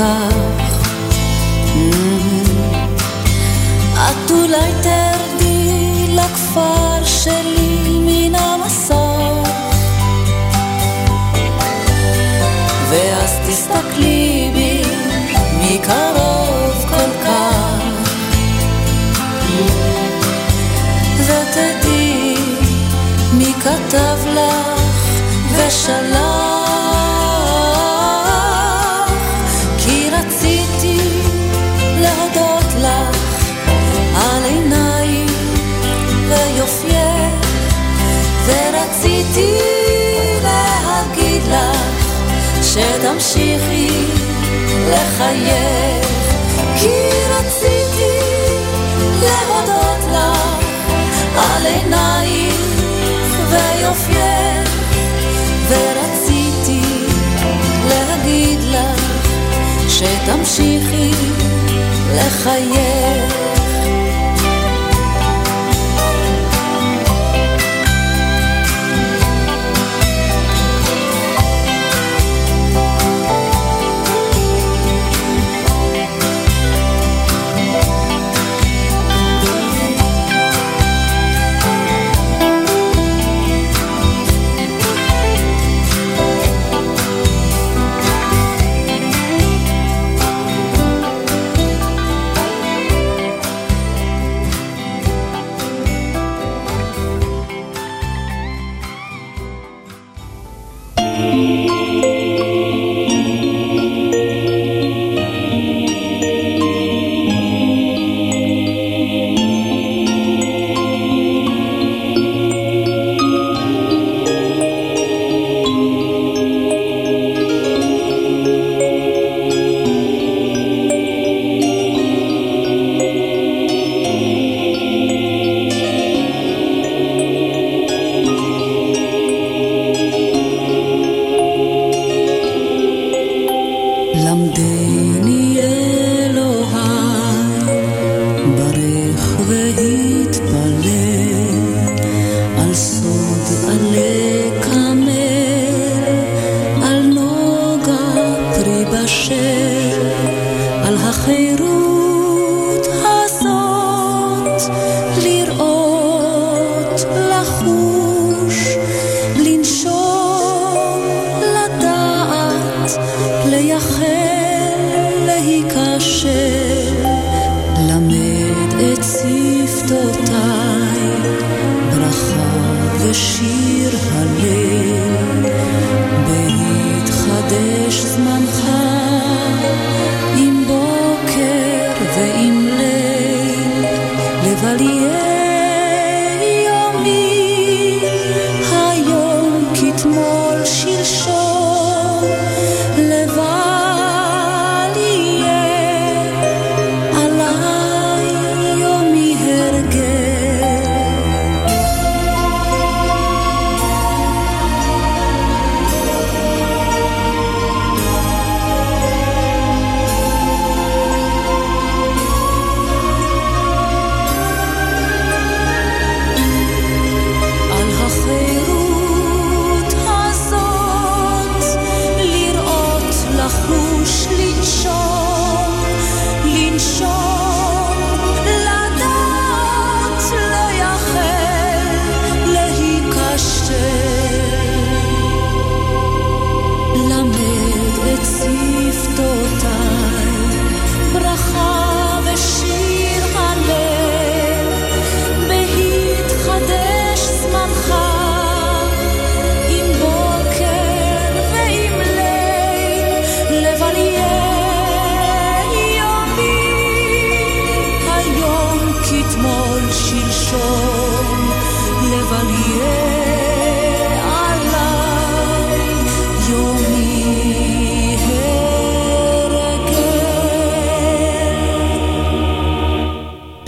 עיניי אפקח את אולי תרדי לכפר שלי מן המסך ואז תסתכלי בי מקרוב כל כך. ותדעי מי כתב לך ושלח ורציתי להגיד לך שתמשיכי לחייך כי רציתי להודות לך על עינייך ויופייך ורציתי להגיד לך שתמשיכי לחייך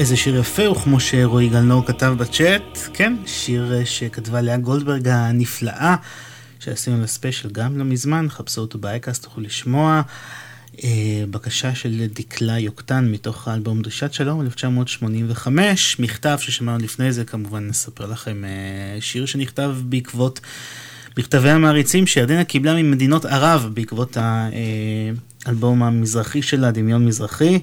איזה שיר יפה, וכמו שרועי גלנור כתב בצ'אט, כן, שיר אה, שכתבה לאה גולדברג הנפלאה, שעשינו לה ספיישל גם לא מזמן, חפשו אותו באייקאסט, תוכלו לשמוע. אה, בקשה של דקלה יוקטן מתוך האלבום דרישת שלום 1985, מכתב ששמענו לפני זה, כמובן נספר לכם אה, שיר שנכתב בעקבות מכתבי המעריצים שירדנה קיבלה ממדינות ערב בעקבות האלבום המזרחי שלה, דמיון מזרחי.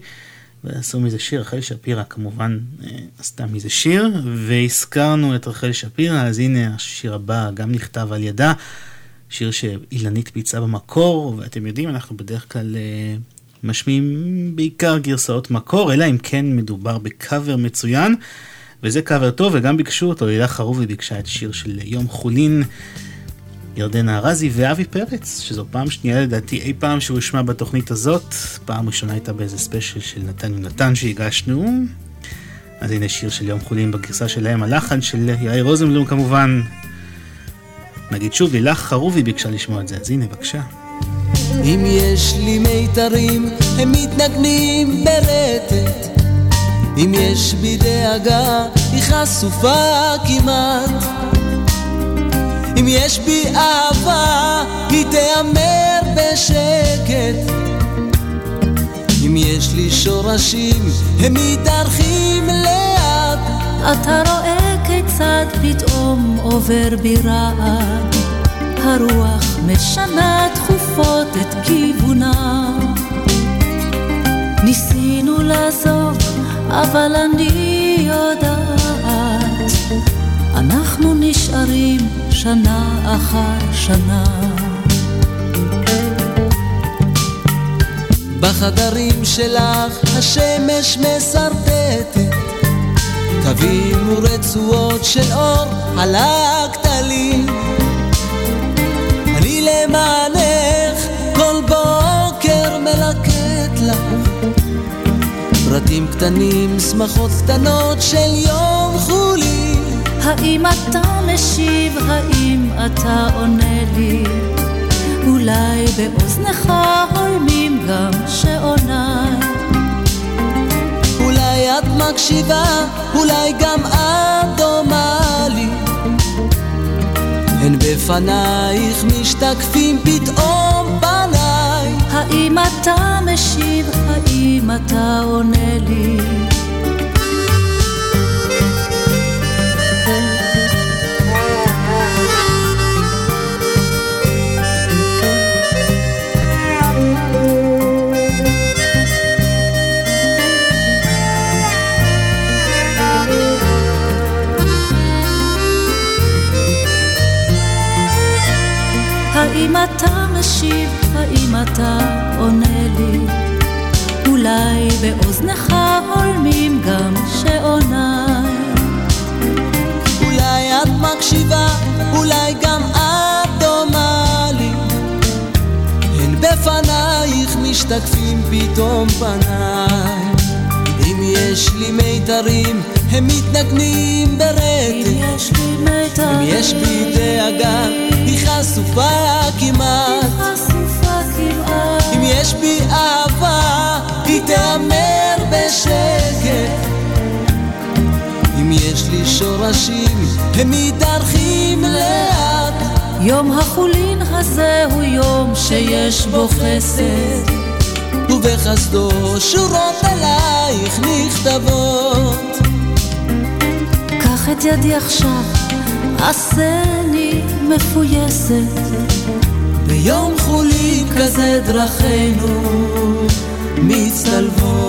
ועשו מזה שיר, רחל שפירא כמובן אה, עשתה מזה שיר, והזכרנו את רחל שפירא, אז הנה השיר הבא גם נכתב על ידה, שיר שאילנית ביצעה במקור, ואתם יודעים, אנחנו בדרך כלל אה, משמיעים בעיקר גרסאות מקור, אלא אם כן מדובר בקאבר מצוין, וזה קאבר טוב, וגם ביקשו אותו, לילה חרובי ביקשה את השיר של יום חולין. ירדנה ארזי ואבי פרץ, שזו פעם שנייה לדעתי אי פעם שהוא ישמע בתוכנית הזאת. פעם ראשונה הייתה באיזה ספיישל של נתן יונתן שהגשנו. אז הנה שיר של יום חולין בגרסה שלהם, הלחן של יאיר רוזנבלום כמובן. נגיד שוב, לילך חרובי ביקשה לשמוע את זה, אז הנה בבקשה. אם יש לי מיתרים, הם מתנגנים ברטט. אם יש בי דאגה, היא חשופה כמעט. אם יש בי אהבה, היא תיאמר בשקט. אם יש לי שורשים, הם מתארחים לאט. אתה רואה כיצד פתאום עובר בי רעד, הרוח משנה תכופות את כיוונה. ניסינו לעזוב, אבל אני נשארים שנה אחר שנה. בחדרים שלך השמש משרטטת קווים ורצועות של אור על הכתלים. אני למענך כל בוקר מלקט לך. פרטים קטנים, שמחות קטנות של יום האם אתה משיב, האם אתה עונה לי? אולי באוזנך הולמים גם שעוניי. אולי את מקשיבה, אולי גם את דומה לי הן בפנייך משתקפים פתאום פניי האם אתה משיב, האם אתה עונה לי? משיב, האם אתה עונה לי? אולי באוזנך הולמים גם שעוניי. אולי את מקשיבה, אולי גם את דומה לי. הן בפנייך משתקפים פתאום פניי. יש לי מיתרים, הם מתנגנים ברטט. אם יש לי מיתרים, אם יש בי דאגה, היא חשופה כמעט. חשופה כמעט. אם יש בי אהבה, היא תיאמר בשקט. אם יש לי שורשים, הם מתארחים לאט. יום החולין הזה הוא יום שיש בו חסד. ובחסדו שורות עלייך נכתבות. קח את ידי עכשיו, עשני מפויסת. ביום חולין כזה דרכינו מצטלבות.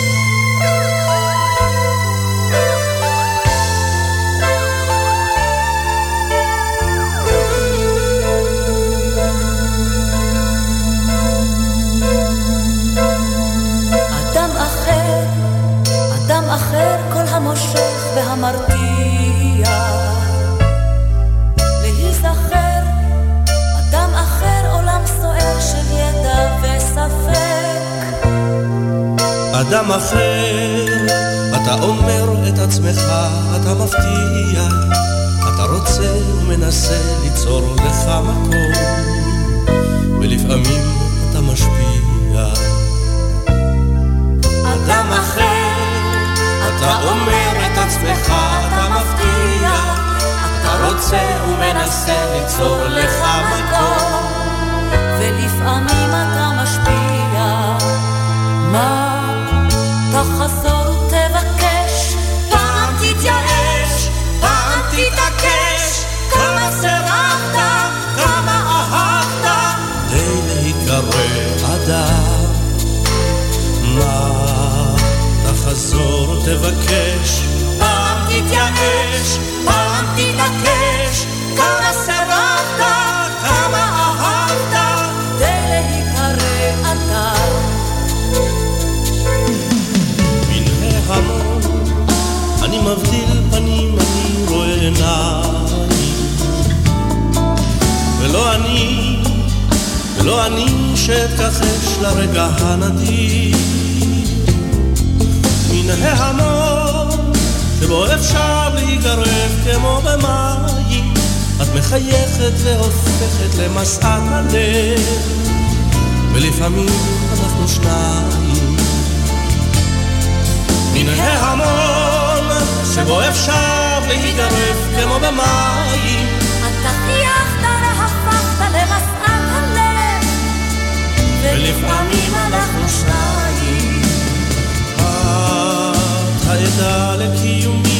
אדם אחר, אתה אומר את עצמך, אתה מבטיח, אתה רוצה ומנסה ליצור לך מקום, ולפעמים אתה משפיע. אדם אחר, אתה אומר את עצמך, אתה מבטיח, אתה רוצה ומנסה ליצור לך מקום, ולפעמים אתה משפיע. מה אדם. מה תחזור תבקש, פעם תתייאש, פעם תתעקש, כמה סירבת, כמה אהבת, כדי להיקרא אדם. מן ההמון אני מבדיל פנים, אני רואה עיניים. ולא אני, ולא אני שאתכחש לרגע הנדיר. מן ההמון שבו אפשר להיגרב כמו במים, את מחייכת והופכת למשאת הלב, ולפעמים אנחנו שניים. מן ההמון שבו אפשר להיגרב כמו במים, ולפעמים אנחנו שניים. את העדה לקיומי,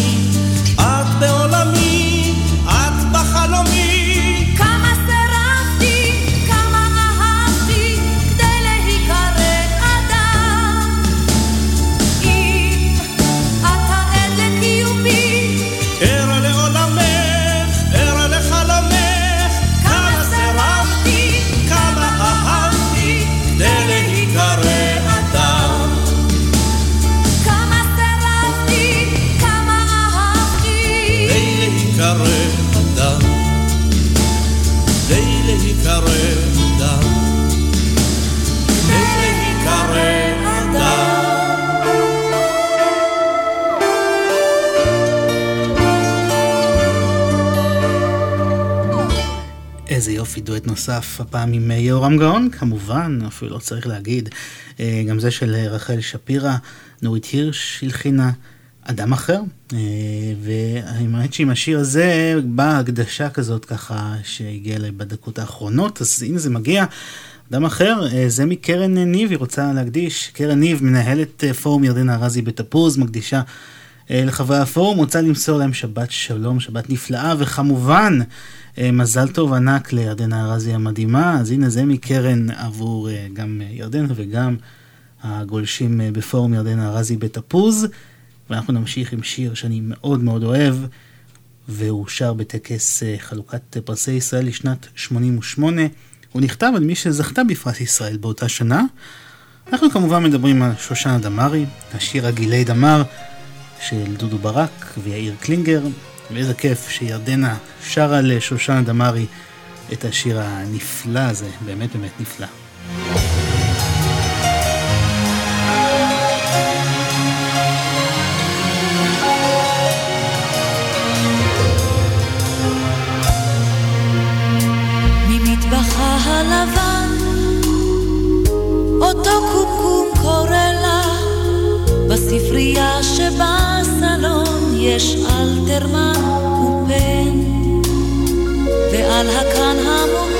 דואט נוסף, הפעם עם אה, יהורם גאון, כמובן, אפילו לא צריך להגיד. אה, גם זה של רחל שפירא, נורית הירש הלחינה, אדם אחר. אה, והאמת שעם השיר הזה באה הקדשה כזאת ככה שהגיעה אליי בדקות האחרונות, אז הנה זה מגיע. אדם אחר, אה, זה מקרן ניב, היא רוצה להקדיש. קרן ניב מנהלת אה, פורום ירדנה ארזי בתפוז, מקדישה אה, לחברי הפורום, רוצה למסור להם שבת שלום, שבת נפלאה, וכמובן, מזל טוב ענק לירדנה ארזי המדהימה. אז הנה זה מקרן עבור גם ירדנה וגם הגולשים בפורום ירדנה ארזי בתפוז. ואנחנו נמשיך עם שיר שאני מאוד מאוד אוהב, והוא שר בטקס חלוקת פרסי ישראל לשנת 88. הוא נכתב על מי שזכתה בפרס ישראל באותה שנה. אנחנו כמובן מדברים על שושנה דמארי, השיר הגילי דמר של דודו ברק ויאיר קלינגר, ואיזה כיף שירדנה שרה לשושנה דמארי את השיר הנפלא הזה, באמת באמת נפלא. הלבן, אותו קומקום קורא לה, בספרייה שבסלון יש אלתרמן ופן, ועל הקן המוגבר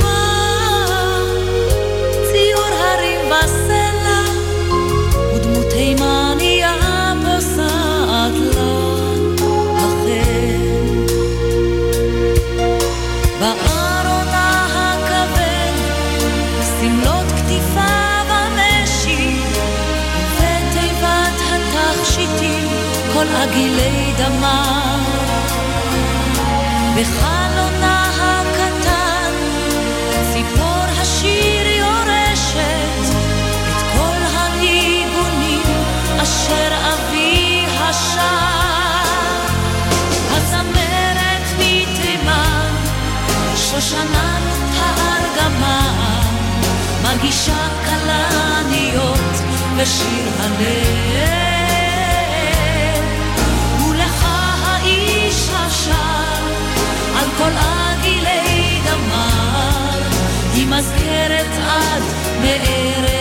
שושנת הארגמן, מגישה כלניות ושיר הלב. כל עגילי דמר, היא מזכרת עד מארץ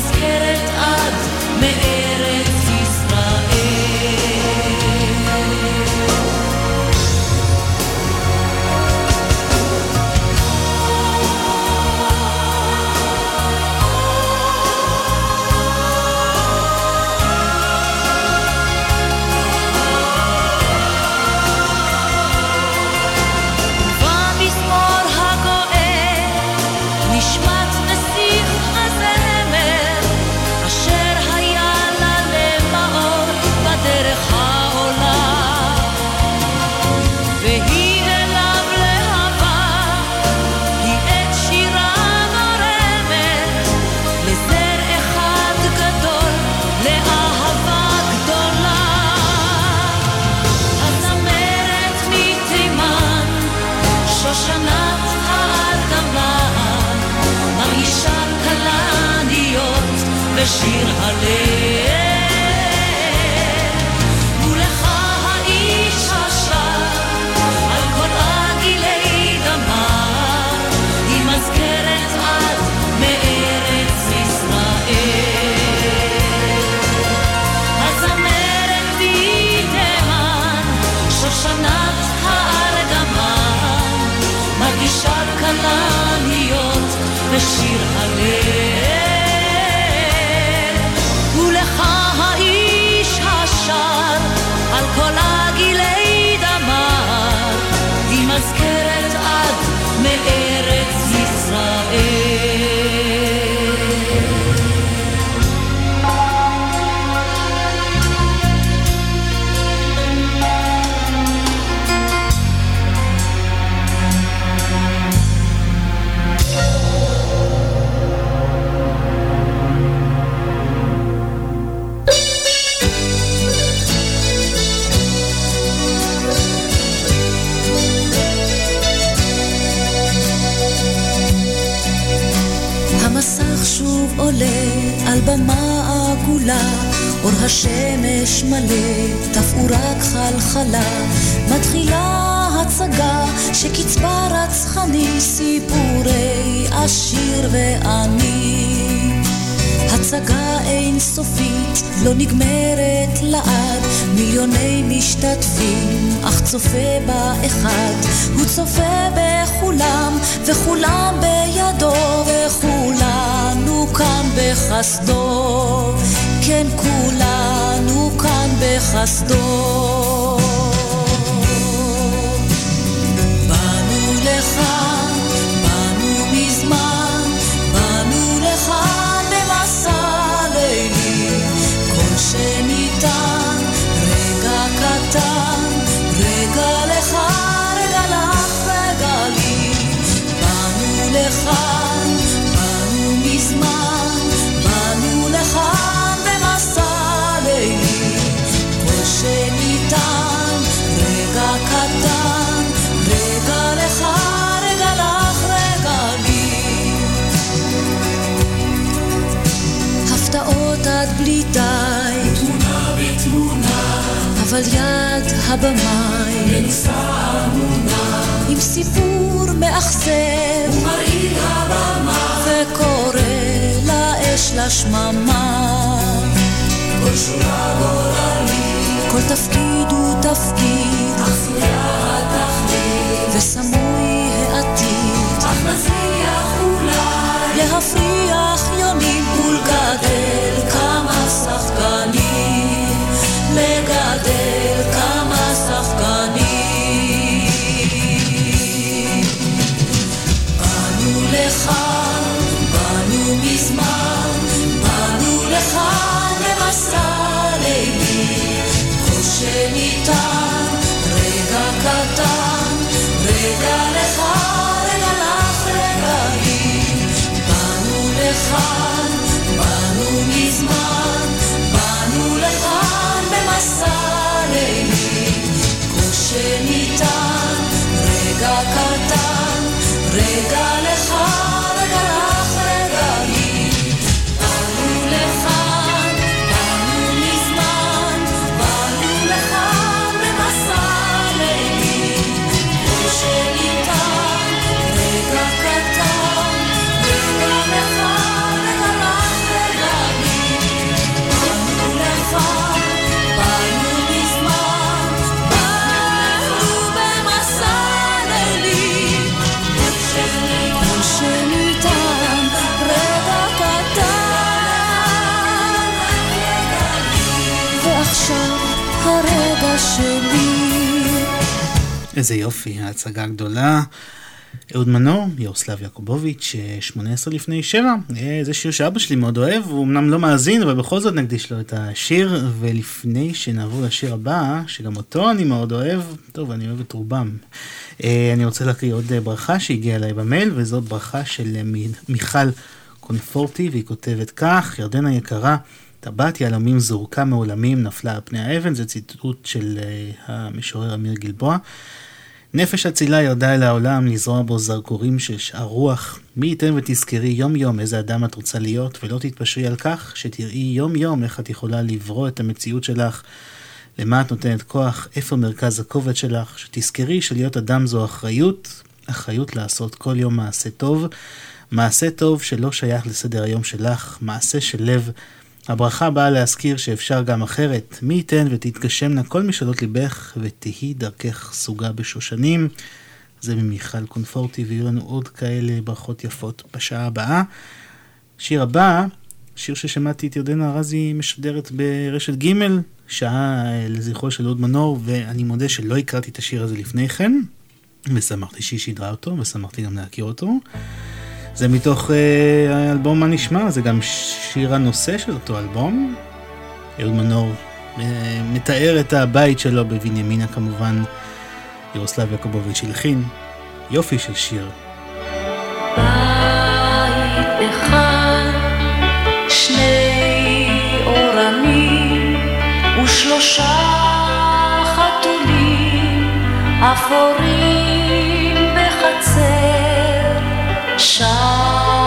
היא מזכרת עד מארץ בשיר הלב. ולך האיש השר על כל עגילי דמר, היא מזכרת עד מארץ ישראל. הזמרת בתימן, שושנת הארגמן, מרגישה כלניות במה עגולה, אור השמש מלא, תפאורה חלחלה, מתחילה הצגה שקצבה רצחני, סיפורי עשיר ועני. הצגה אינסופית, לא נגמרת לעד, מיליוני משתתפים, אך צופה בה אחד. הוא צופה בכולם, וכולם בידו, וכולנו כאן בחסדו. כן, כולנו כאן בחסדו. אבל יד הבמאי, מנוסה אמונה, עם סיפור מאכזב, ומרעיל הבמה, וקורא לאש לשממה. כל שורה גורלית, כל תפקיד הוא תפקיד, Megadeth. איזה יופי, ההצגה הגדולה. אהוד מנור, ירוסלב יעקובוביץ', אה, 18 לפני 7. אה, זה שיר שאבא שלי מאוד אוהב, הוא אמנם לא מאזין, אבל בכל זאת נקדיש לו את השיר. ולפני שנעבור לשיר הבא, שגם אותו אני מאוד אוהב, טוב, אני אוהב את רובם. אה, אני רוצה להקריא עוד אה, ברכה שהגיעה אליי במייל, וזאת ברכה של אה, מיכל קונפורטי, והיא כותבת כך, ירדנה יקרה, טבעת יהלומים זורקה מעולמים, נפלה על פני האבן, זה ציטוט של אה, המשורר אמיר גלבוע. נפש אצילה ירדה אל העולם לזרוע בו זרקורים של שאר רוח. מי ייתן ותזכרי יום יום איזה אדם את רוצה להיות, ולא תתפשרי על כך שתראי יום יום איך את יכולה לברוא את המציאות שלך, למה את נותנת כוח, איפה מרכז הכובד שלך, שתזכרי שלהיות אדם זו אחריות, אחריות לעשות כל יום מעשה טוב, מעשה טוב שלא שייך לסדר היום שלך, מעשה של לב. הברכה באה להזכיר שאפשר גם אחרת. מי ייתן ותתגשמנה כל משאלות ליבך ותהי דרכך סוגה בשושנים. זה ממיכל קונפורטי, ויהיו לנו עוד כאלה ברכות יפות בשעה הבאה. שיר הבא, שיר ששמעתי את ירדנה ארזי משדרת ברשת ג', שעה לזכרו של אהוד מנור, ואני מודה שלא הכרתי את השיר הזה לפני כן, ושמחתי שהיא שידרה אותו, ושמחתי גם להכיר אותו. זה מתוך אה, האלבום מה נשמע, זה גם שיר הנושא של אותו אלבום. אהוד מנור אה, מתאר את הבית שלו בבנימינה כמובן, ירוסלב יעקובוביץ' הלחין. יופי של שיר. אפורים shine.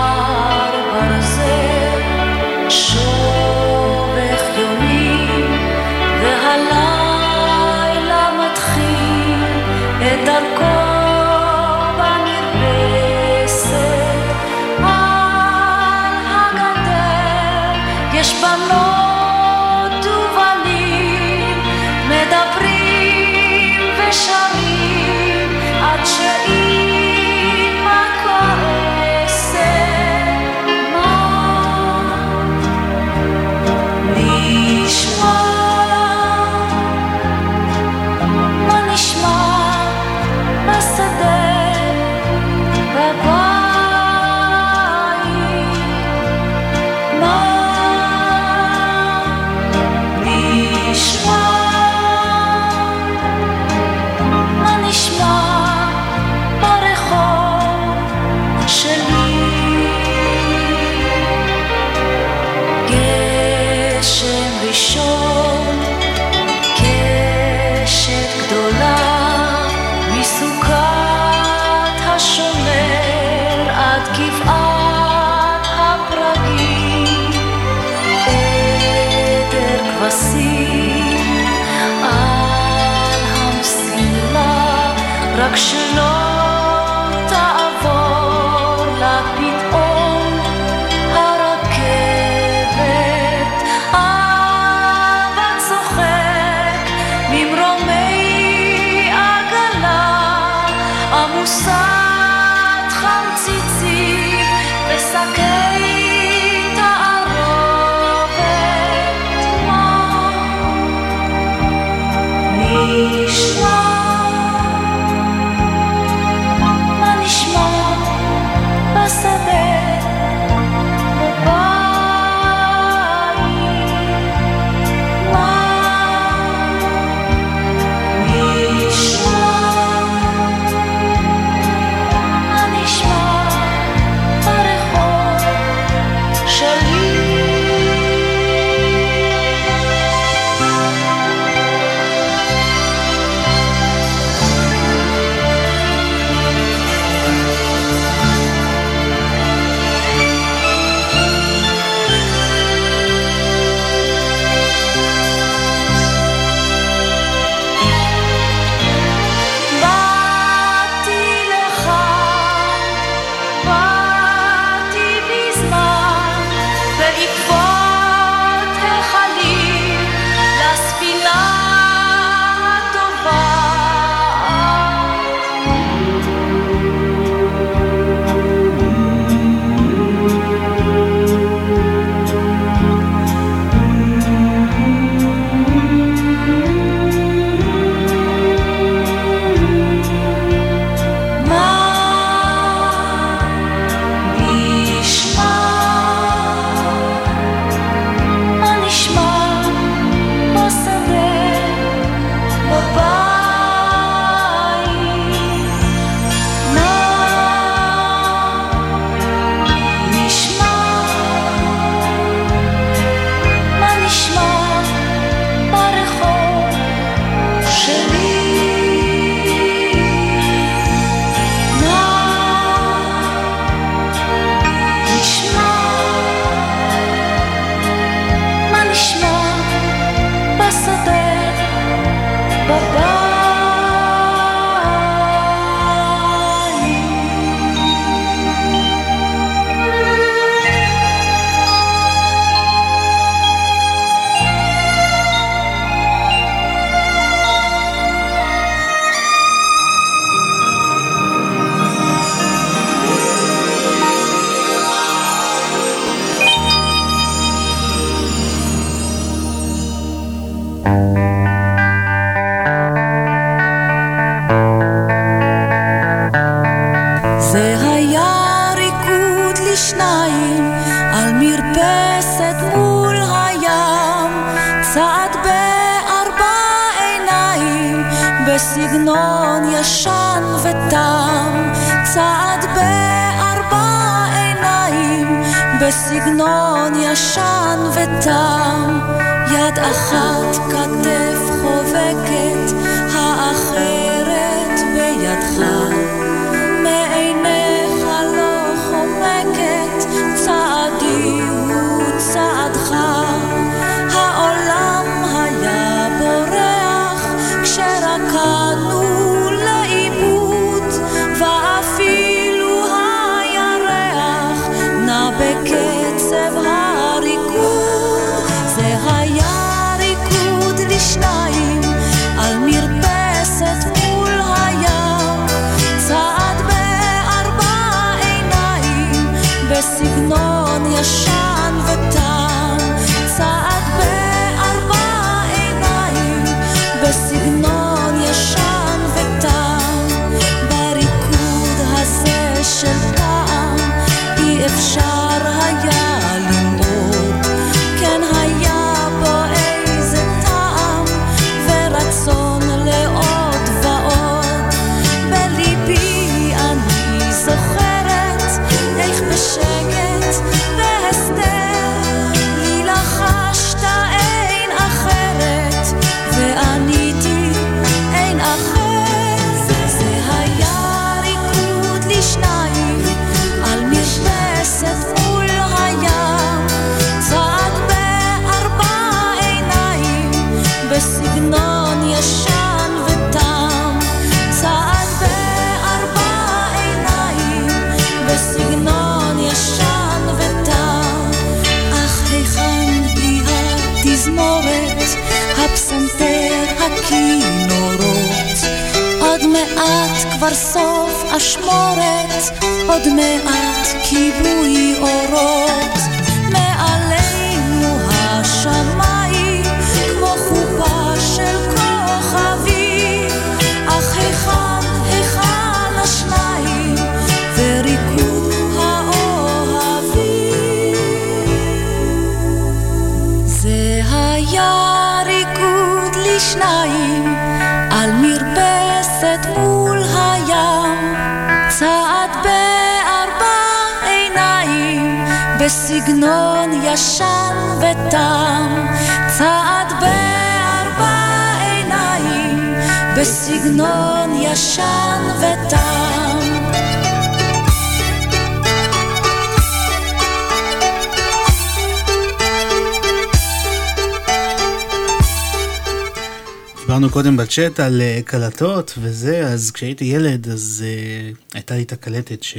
בצ'אט על אה, קלטות וזה, אז כשהייתי ילד אז uh, הייתה לי את הקלטת ש...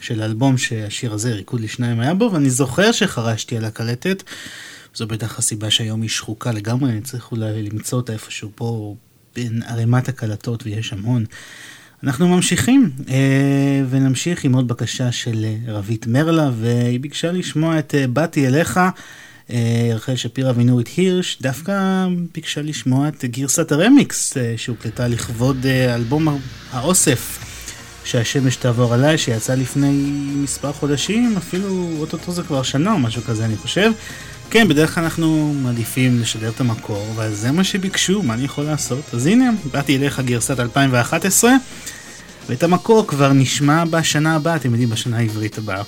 של האלבום שהשיר הזה, ריקוד לשניים היה בו, ואני זוכר שחרשתי על הקלטת. זו בטח הסיבה שהיום היא שחוקה לגמרי, אני צריך אולי למצוא אותה איפשהו פה בין ערימת הקלטות, ויש המון. אנחנו ממשיכים, אה, ונמשיך עם עוד בקשה של רבית מרלה, והיא ביקשה לשמוע את אה, באתי אליך. אה, רחל שפירא ונורית הירש דווקא ביקשה לשמוע את גרסת הרמיקס אה, שהוקלטה לכבוד אה, אלבום האוסף שהשמש תעבור עליי שיצא לפני מספר חודשים אפילו אוטוטו זה כבר שנה או משהו כזה אני חושב. כן בדרך כלל אנחנו מעדיפים לשדר את המקור אבל זה מה שביקשו מה אני יכול לעשות? אז הנה באתי אליך גרסת 2011 ואת המקור כבר נשמע בשנה הבאה אתם יודעים בשנה העברית הבאה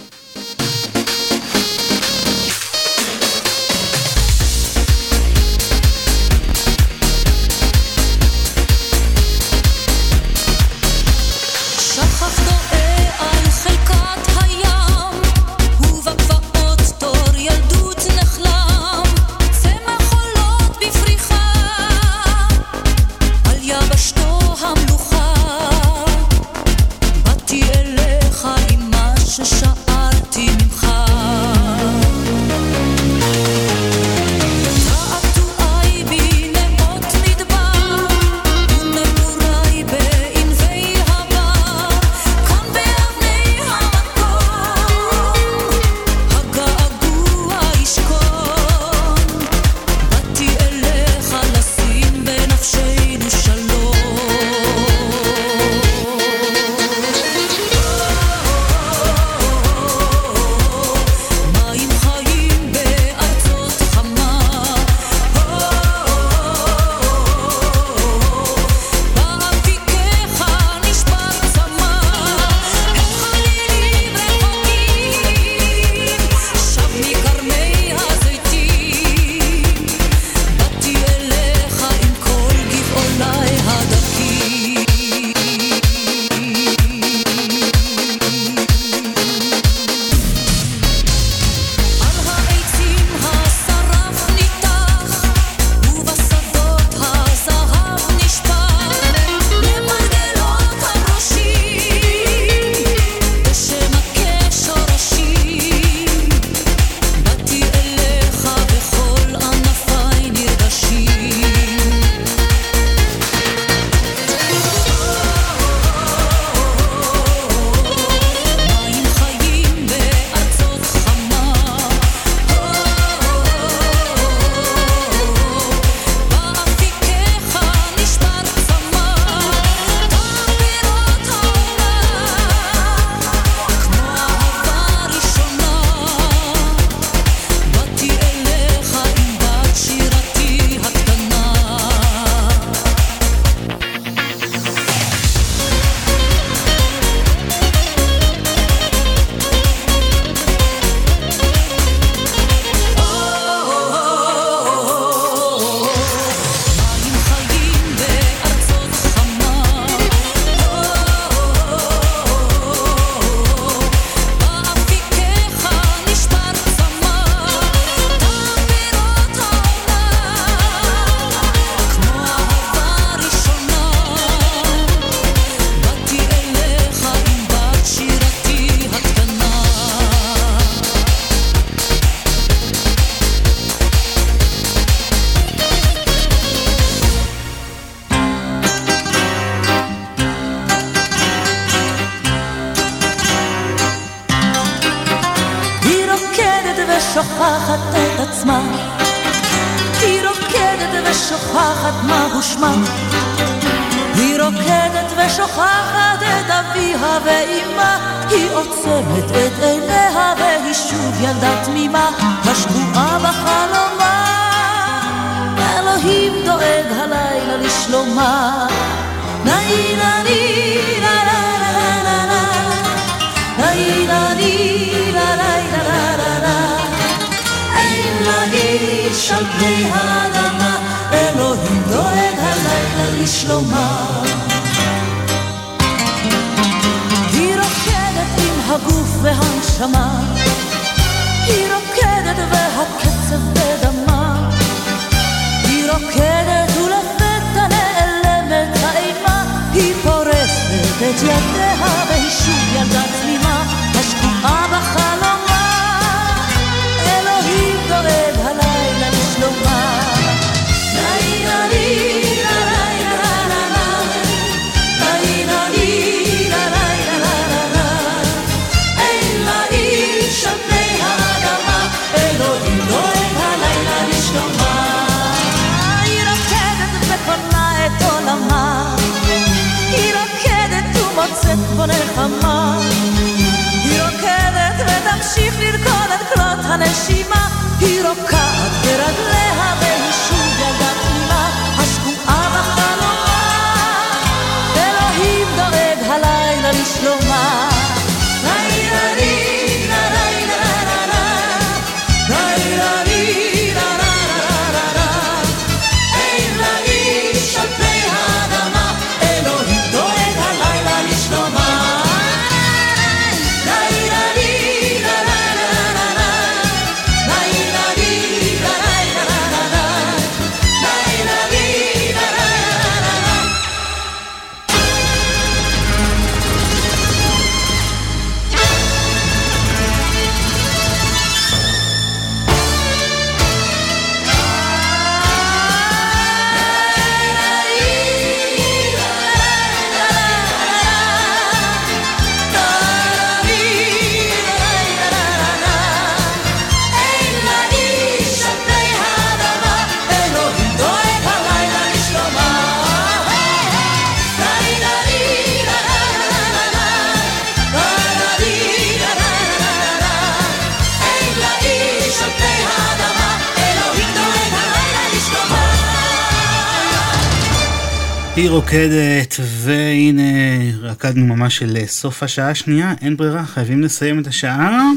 בנימה של אה, סוף השעה השנייה, אין ברירה, חייבים לסיים את השעה.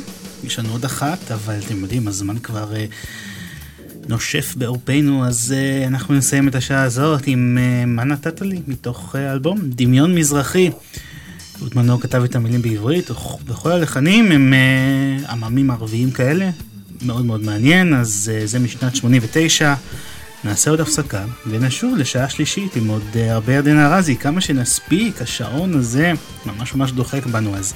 יש לנו עוד אחת, אבל אתם יודעים, הזמן כבר אה, נושף בעורפנו, אז אה, אנחנו נסיים את השעה הזאת עם אה, מה נתת לי מתוך אה, אלבום דמיון מזרחי. גוטמנו כתב את המילים בעברית, וכל הלחנים הם אה, עממים ערביים כאלה, מאוד מאוד מעניין, אז אה, זה משנת 89. נעשה עוד הפסקה ונשוב לשעה שלישית עם עוד אה, הרבה ירדנה ארזי, כמה שנספיק, השעון הזה ממש ממש דוחק בנו אז.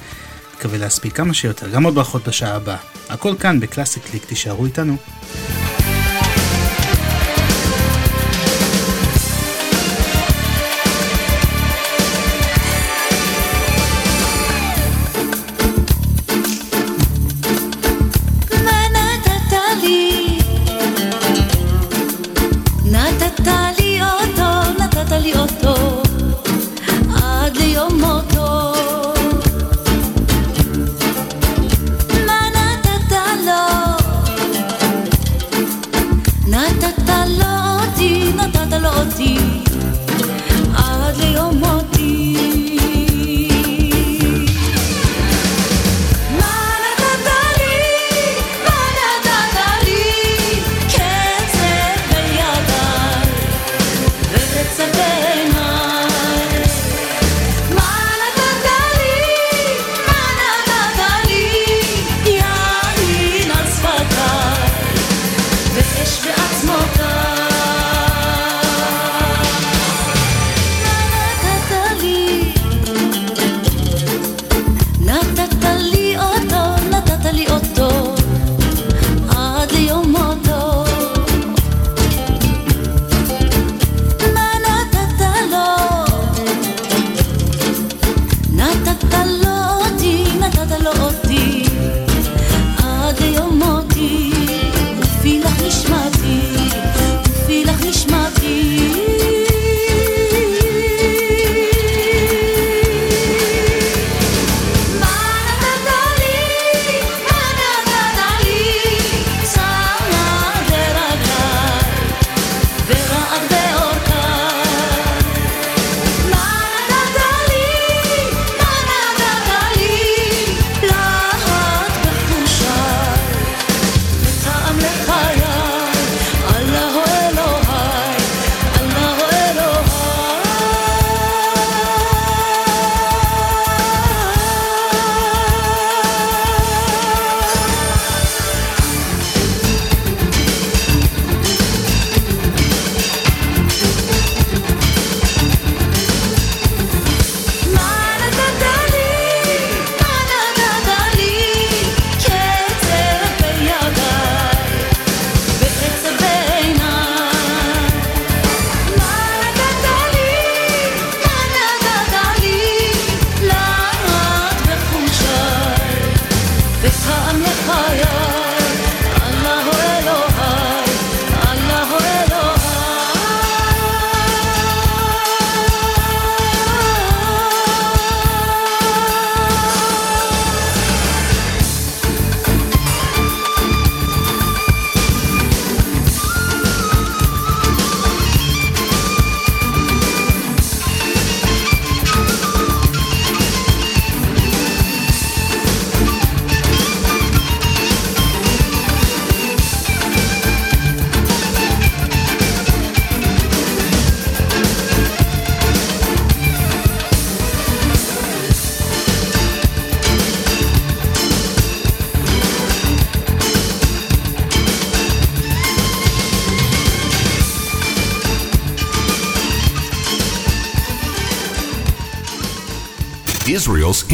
נקווה להספיק כמה שיותר, גם עוד ברכות בשעה הבאה. הכל כאן בקלאסיק קליק, תישארו איתנו.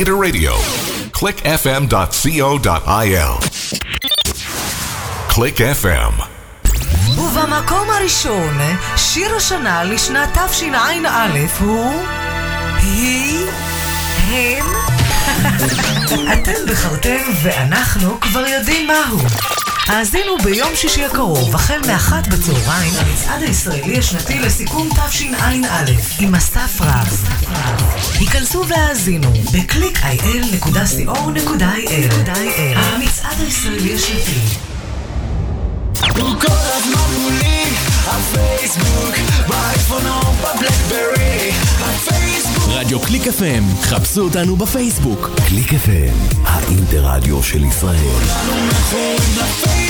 Hitter Radio. Click fm.co.il. Click FM. ובמקום הראשון, שיר השנה לשנת תשע"א הוא... היא... הם... אתם בחרתם ואנחנו כבר יודעים מהו. האזינו ביום שישי הקרוב, החל מאחת בצהריים, המצעד הישראלי השנתי לסיכום תשע"א, עם אסף רב. היכנסו והאזינו ב-clickil.co.il המצעד הישראלי השלטי הוא כל הזמן מולי, הפייסבוק, באייפון או בבלקברי, הפייסבוק. רדיו קליק FM, חפשו אותנו בפייסבוק. קליק FM, האינטרדיו של ישראל. כולנו נכון לפייסבוק.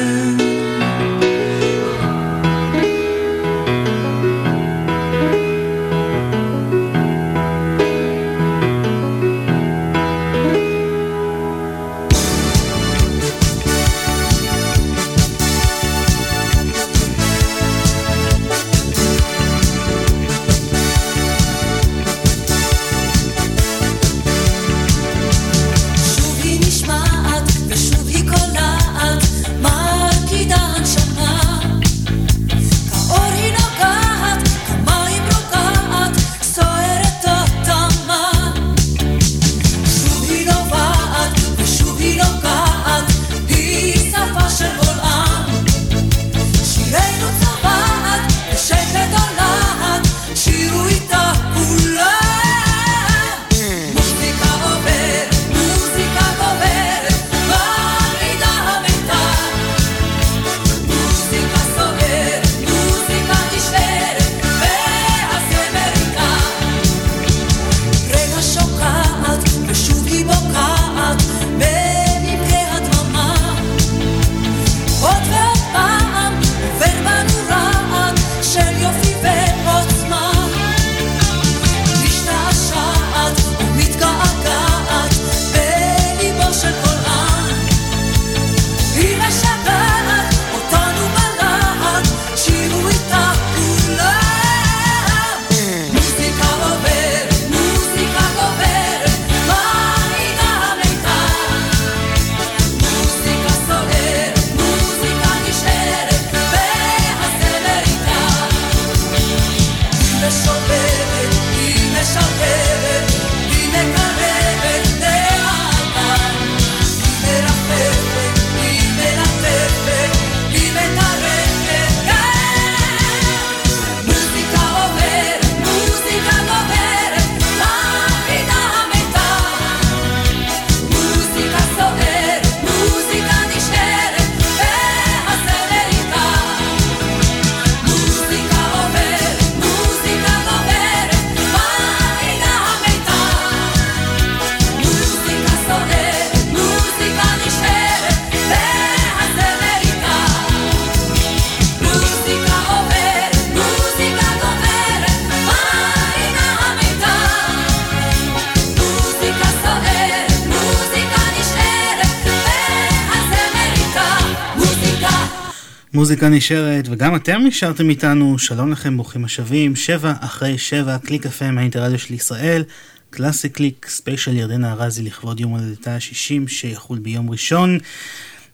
המוזיקה נשארת, וגם אתם נשארתם איתנו. שלום לכם, ברוכים השבים. שבע אחרי שבע, קליק קפה מהאינטרדיו של ישראל. קלאסי קליק, special ירדנה ארזי לכבוד יום הולדתה ה-60, שיחול ביום ראשון.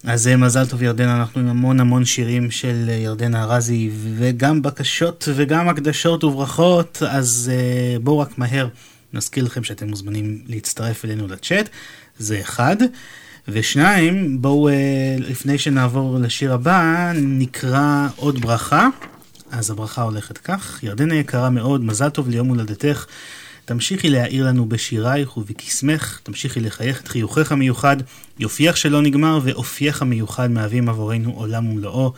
אז אה, מזל טוב ירדנה, אנחנו עם המון המון שירים של אה, ירדנה ארזי, וגם בקשות וגם הקדשות וברכות, אז אה, בואו רק מהר נזכיר לכם שאתם מוזמנים להצטרף אלינו לצ'אט, זה אחד. ושניים, בואו לפני שנעבור לשיר הבא, נקרא עוד ברכה. אז הברכה הולכת כך, ירדנה יקרה מאוד, מזל טוב ליום הולדתך. תמשיכי להאיר לנו בשירייך ובקסמך, תמשיכי לחייך את חיוכך המיוחד, יופייך שלא נגמר ואופייך המיוחד מהווים עבורנו עולם ומלואו.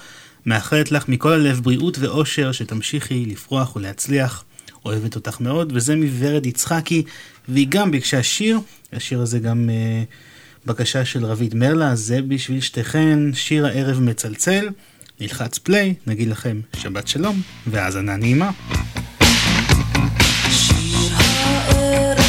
מאחלת לך מכל הלב בריאות ואושר, שתמשיכי לפרוח ולהצליח. אוהבת אותך מאוד, וזה מוורד יצחקי, והיא גם ביקשה שיר, השיר הזה גם אה, בקשה של רביד מרלה, זה בשביל שתיכן, שיר הערב מצלצל. נלחץ פליי, נגיד לכם שבת שלום, והאזנה נעימה. מצלצל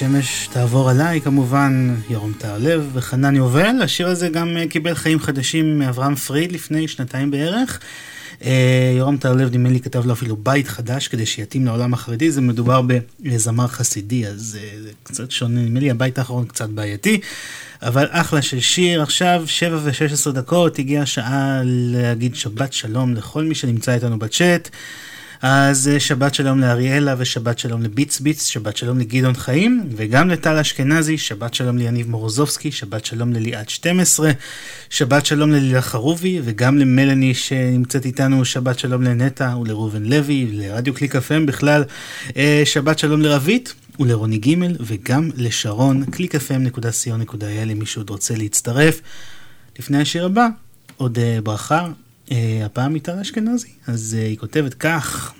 שהשמש תעבור עליי, כמובן, ירום טהרלב וחנן יובל. השיר הזה גם אה, קיבל חיים חדשים מאברהם פריד לפני שנתיים בערך. אה, יורם טהרלב נדמה לי כתב לו אפילו בית חדש כדי שיתאים לעולם החרדי, זה מדובר בזמר חסידי, אז אה, זה קצת שונה, נדמה לי הבית האחרון קצת בעייתי, אבל אחלה של שיר. עכשיו, שבע ושש עשרה דקות, הגיעה השעה להגיד שבת שלום לכל מי שנמצא איתנו בצ'אט. אז אה, שבת שלום לאריאלה ושבת שלום לביץ ביץ, שבת שלום לגדעון חיים וגם לטל אשכנזי, שבת שלום ליניב מורוזובסקי, שבת שלום לליעד 12, שבת שלום ללילה חרובי וגם למלאני שנמצאת איתנו, שבת שלום לנטע ולראובן לוי, לרדיו קליק FM בכלל, אה, שבת שלום לרבית. ולרוני ג' וגם לשרון, clickfm.co.il אם מישהו עוד רוצה להצטרף. לפני השיר הבא, עוד uh, ברכה, הפעם מטל אשכנזי. אז uh, היא כותבת כך,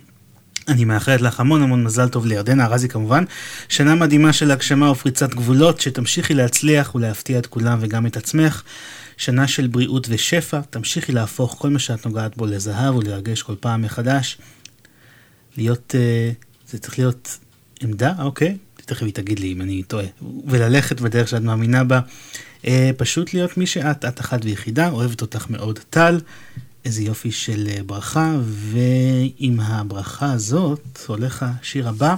אני מאחלת לך המון המון מזל טוב לירדנה ארזי כמובן, שנה מדהימה של הגשמה ופריצת גבולות, שתמשיכי להצליח ולהפתיע את כולם וגם את עצמך. שנה של בריאות ושפע, תמשיכי להפוך כל מה שאת נוגעת בו לזהב ולרגש כל פעם מחדש. להיות, uh, זה צריך להיות עמדה, אוקיי, תכף היא תגיד לי אם אני טועה, וללכת בדרך שאת מאמינה בה. אה, פשוט להיות מי שאת, את אחת ויחידה, אוהבת אותך מאוד טל. איזה יופי של אה, ברכה, ועם הברכה הזאת הולך השיר הבא,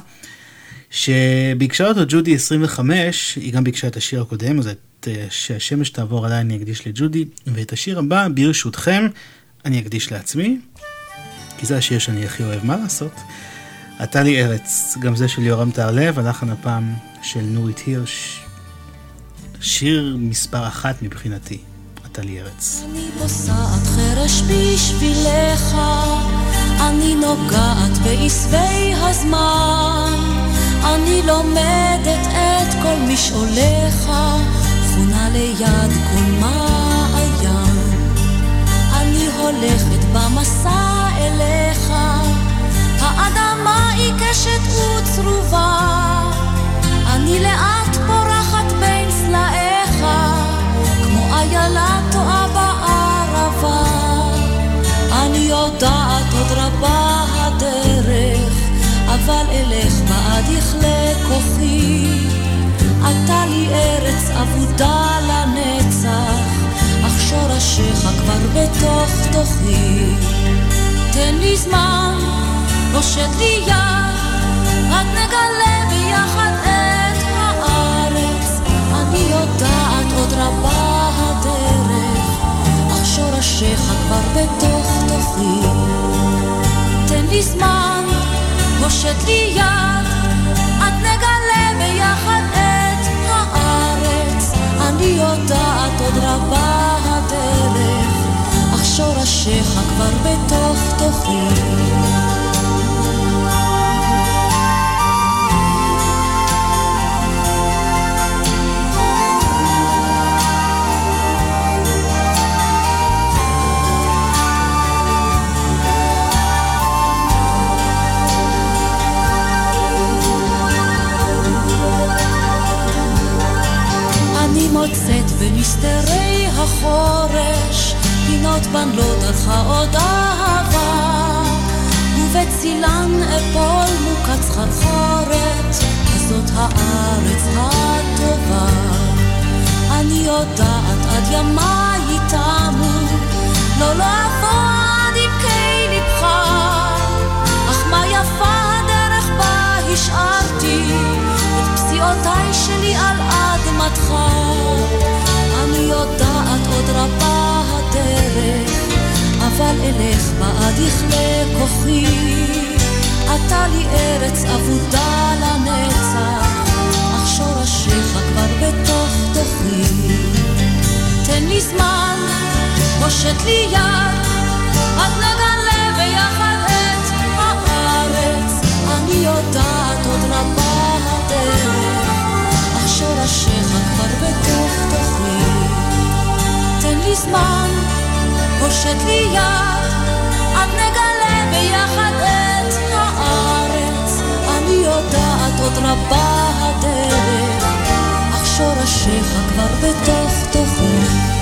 שביקשה אותו ג'ודי 25, היא גם ביקשה את השיר הקודם, אז את אה, שהשמש תעבור עליי אני אקדיש לג'ודי, ואת השיר הבא, ברשותכם, אני אקדיש לעצמי, כי זה השיר שאני הכי אוהב, מה לעשות? אתה לי ארץ, גם זה של יורם טהרלב, הלחן הפעם של נורית הירש, שיר מספר אחת מבחינתי, אתה לי ארץ. אני פוסעת חרש בשבילך, אני נוגעת בעשבי הזמן, אני לומדת את כל משעוליך, חונה ליד כל מעיין. אני הולכת במסע אליך, האדמה עיקשת וצרובה, אני לאט פורחת בין יודעת עוד רבה הדרך, אבל אלך בעד יכלה כוחי. אתה לי ארץ אבודה לנצח, אך שורשיך כבר בתוך תוכי. תן לי זמן, פושט לי יד, רק נגלה ביחד את הארץ. אני יודעת עוד רבה הדרך, אך שורשיך כבר בתוך תוכי. תן לי זמן, הושט לי יד, עד נגלה ביחד את הארץ. אני יודעת עוד רבה הדרך, אך שורשיך כבר בתוך תוכי. במסתרי החורש פינות בנלות דרכה עוד אהבה. ובצילן אפול מוקץ סחרחורת הזאת הארץ הטובה. אני יודעת עד ימיי תמו. לא לעבור עד עמקי ליבך אך מה יפה הדרך בה השארתי? את פסיעותיי שלי על עוד רבה הדרך אבל אלך בעד יכלה כוחי. אתה לי ארץ אבודה לנצח אך שורשיך כבר בתוך תוכי. תן לי זמן, הושט לי יד עד נגלה ביחד את הארץ. אני יודעת עוד רבה הדרך אך שורשיך כבר בתוך תוכי לי זמן, הושט לי יד עד נגלה ביחד את הארץ. אני יודעת עוד רבה הדרך אך שורשיך כבר בתוך תוכי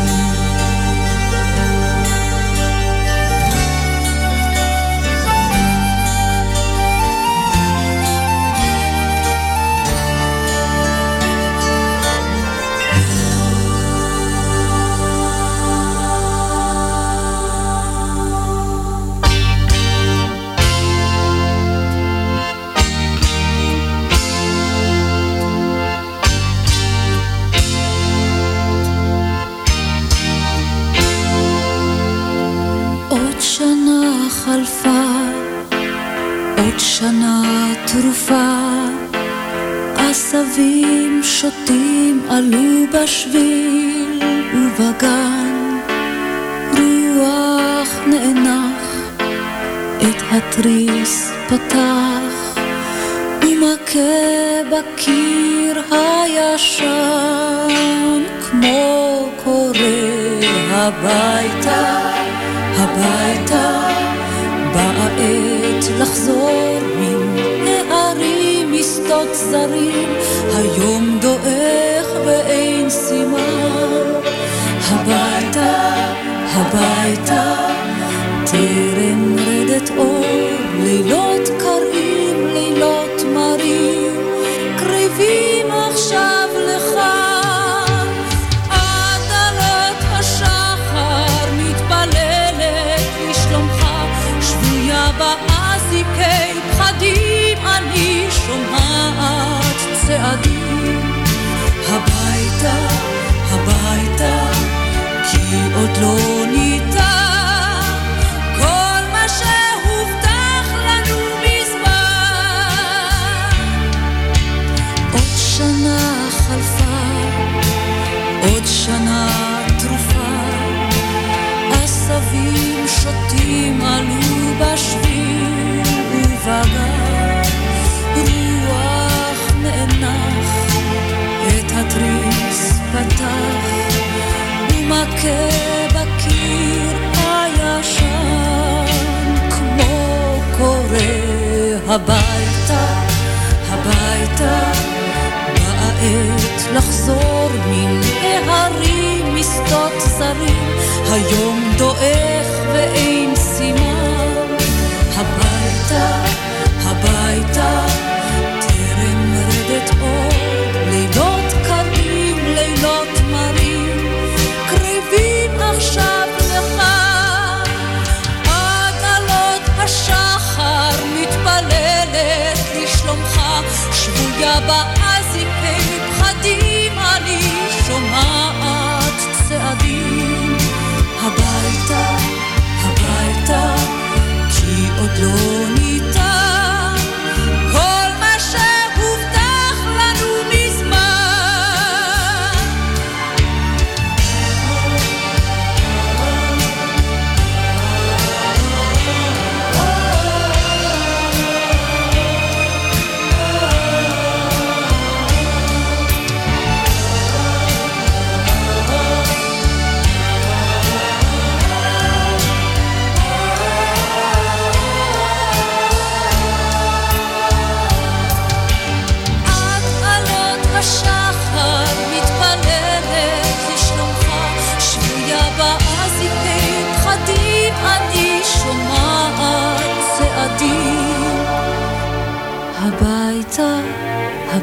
שוטים עלו בשביל ובגן, רוח נאנח, את התריס פתח, ומכה בקיר הישן, כמו קורא הביתה. הביתה, באה עת לחזור מן הערים משדות זרים, היום דועך ואין סימן. הביתה, הביתה, טרם רדת אור, לילות שוטים עלו בשביל ובגן, רוח נאנח, את התריס פתח, ומכה בקיר הישן, כמו קורא הביתה, הביתה. באה עת לחזור מן משדות זרים, היום דועך ואין סימן. הביתה,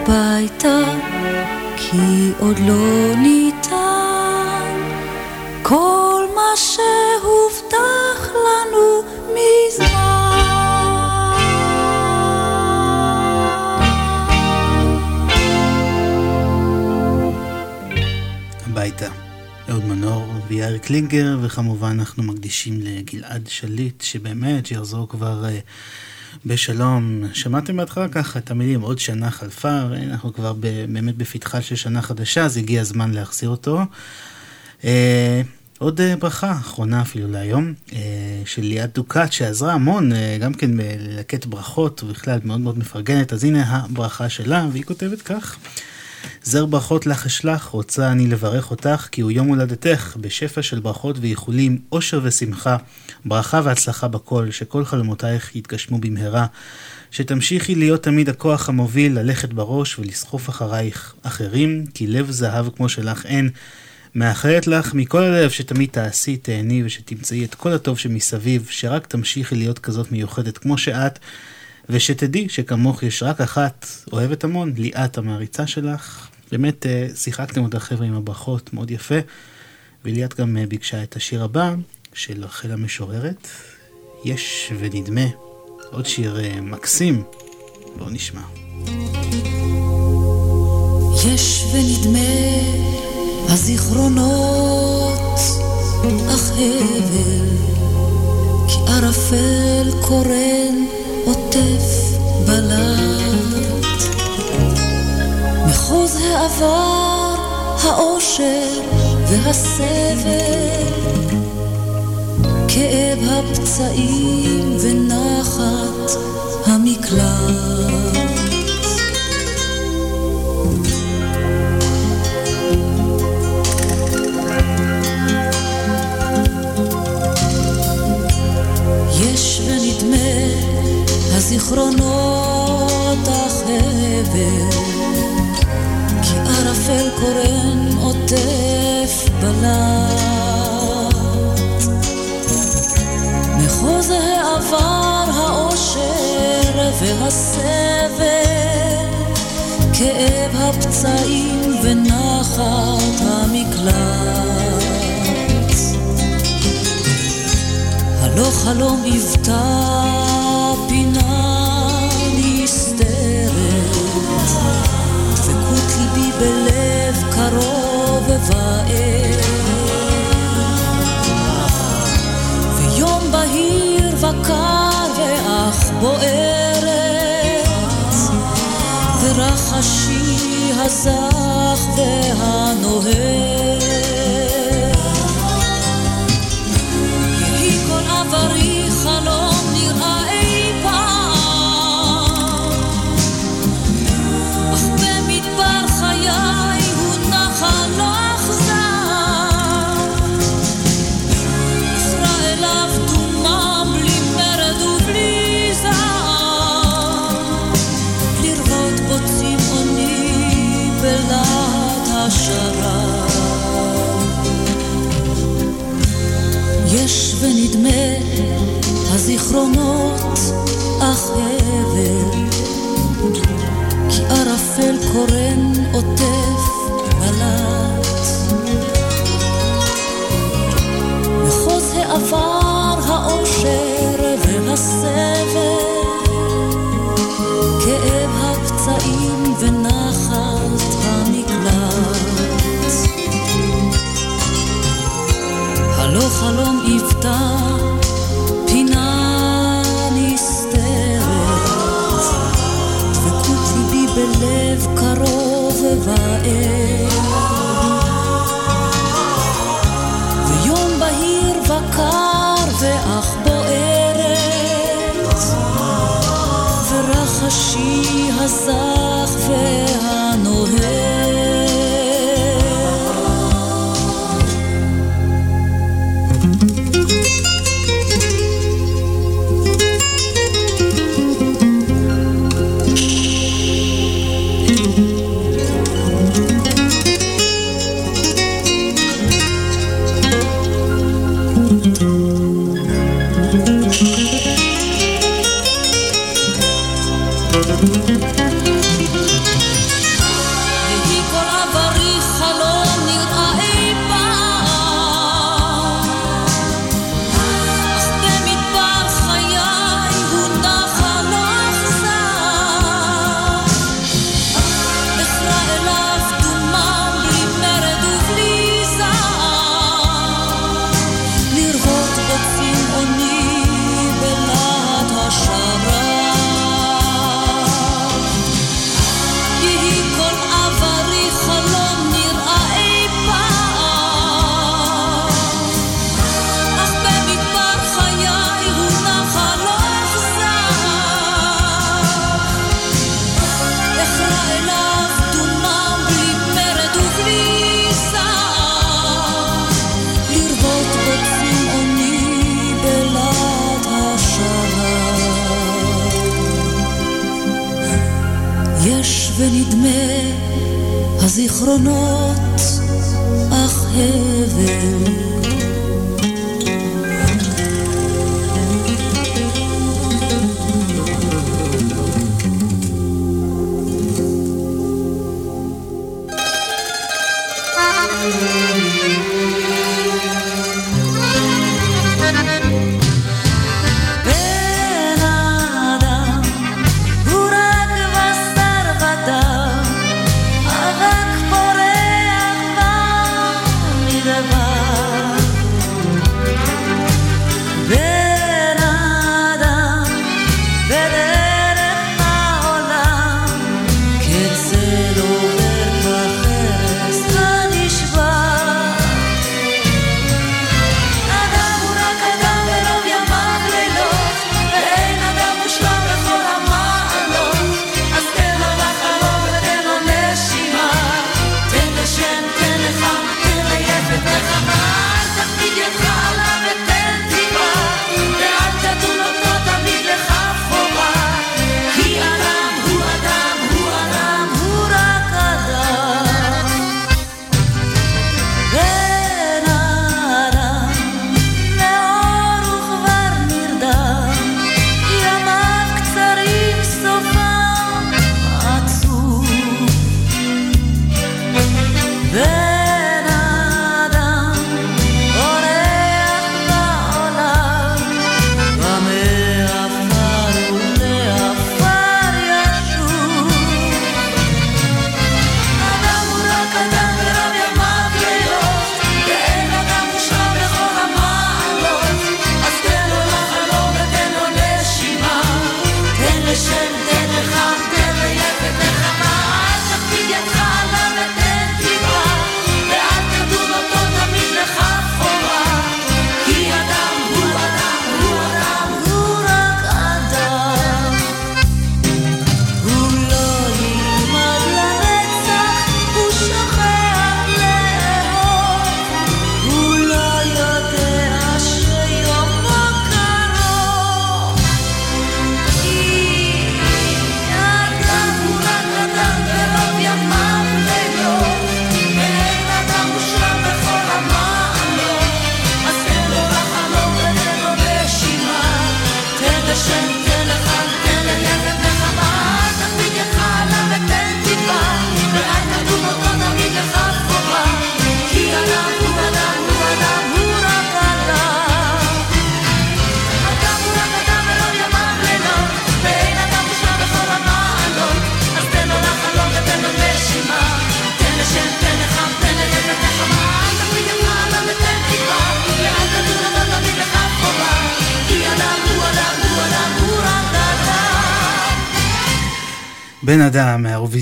הביתה, כי עוד לא ניתן כל מה שהובטח לנו הביתה. אהוד מנור ויאיר קלינגר, וכמובן אנחנו מקדישים לגלעד שליט, שבאמת שיחזור כבר uh, בשלום. שמעתם בהתחלה ככה את המילים עוד שנה חלפה, אנחנו כבר באמת בפתחה של שנה חדשה, אז הגיע הזמן להחזיר אותו. Uh, עוד uh, ברכה אחרונה אפילו להיום, uh, של ליאת דוקת, שעזרה המון, uh, גם כן בלקט ברכות, ובכלל מאוד מאוד מפרגנת, אז הנה הברכה שלה, והיא כותבת כך: זר ברכות לך אשלח, רוצה אני לברך אותך, כי הוא יום הולדתך, בשפע של ברכות ואיחולים, אושר ושמחה, ברכה והצלחה בכל, שכל חלומותייך יתגשמו במהרה, שתמשיכי להיות תמיד הכוח המוביל, ללכת בראש ולסחוף אחרייך אחרים, כי לב זהב כמו שלך אין. מאחלת לך מכל הלב שתמיד תעשי, תהני ושתמצאי את כל הטוב שמסביב, שרק תמשיכי להיות כזאת מיוחדת כמו שאת, ושתדעי שכמוך יש רק אחת, אוהבת המון, ליאת המעריצה שלך. באמת אה, שיחקתם אותה חבר'ה עם הברכות, מאוד יפה. וליאת גם אה, ביקשה את השיר הבא של רחל המשוררת, יש ונדמה, עוד שיר אה, מקסים. בואו נשמע. יש ונדמה הזיכרונות אך הבל כי ערפל קורן עוטף בלט מחוז העבר האושר והסבל. כאב הפצעים ונחת המקלט ונחת המקלט הלא חלום היוותה פינה נסתרת, דבקות ליבי בלב קרוב ובער. ויום בהיר וקר ואך בוערת, ורחשי הזך והנוהר. יהי קורן עוטף בלט. מחוז העבר, האושר והסבל, כאב הפצעים ונחת המקלט. הלא חלום יפתח love is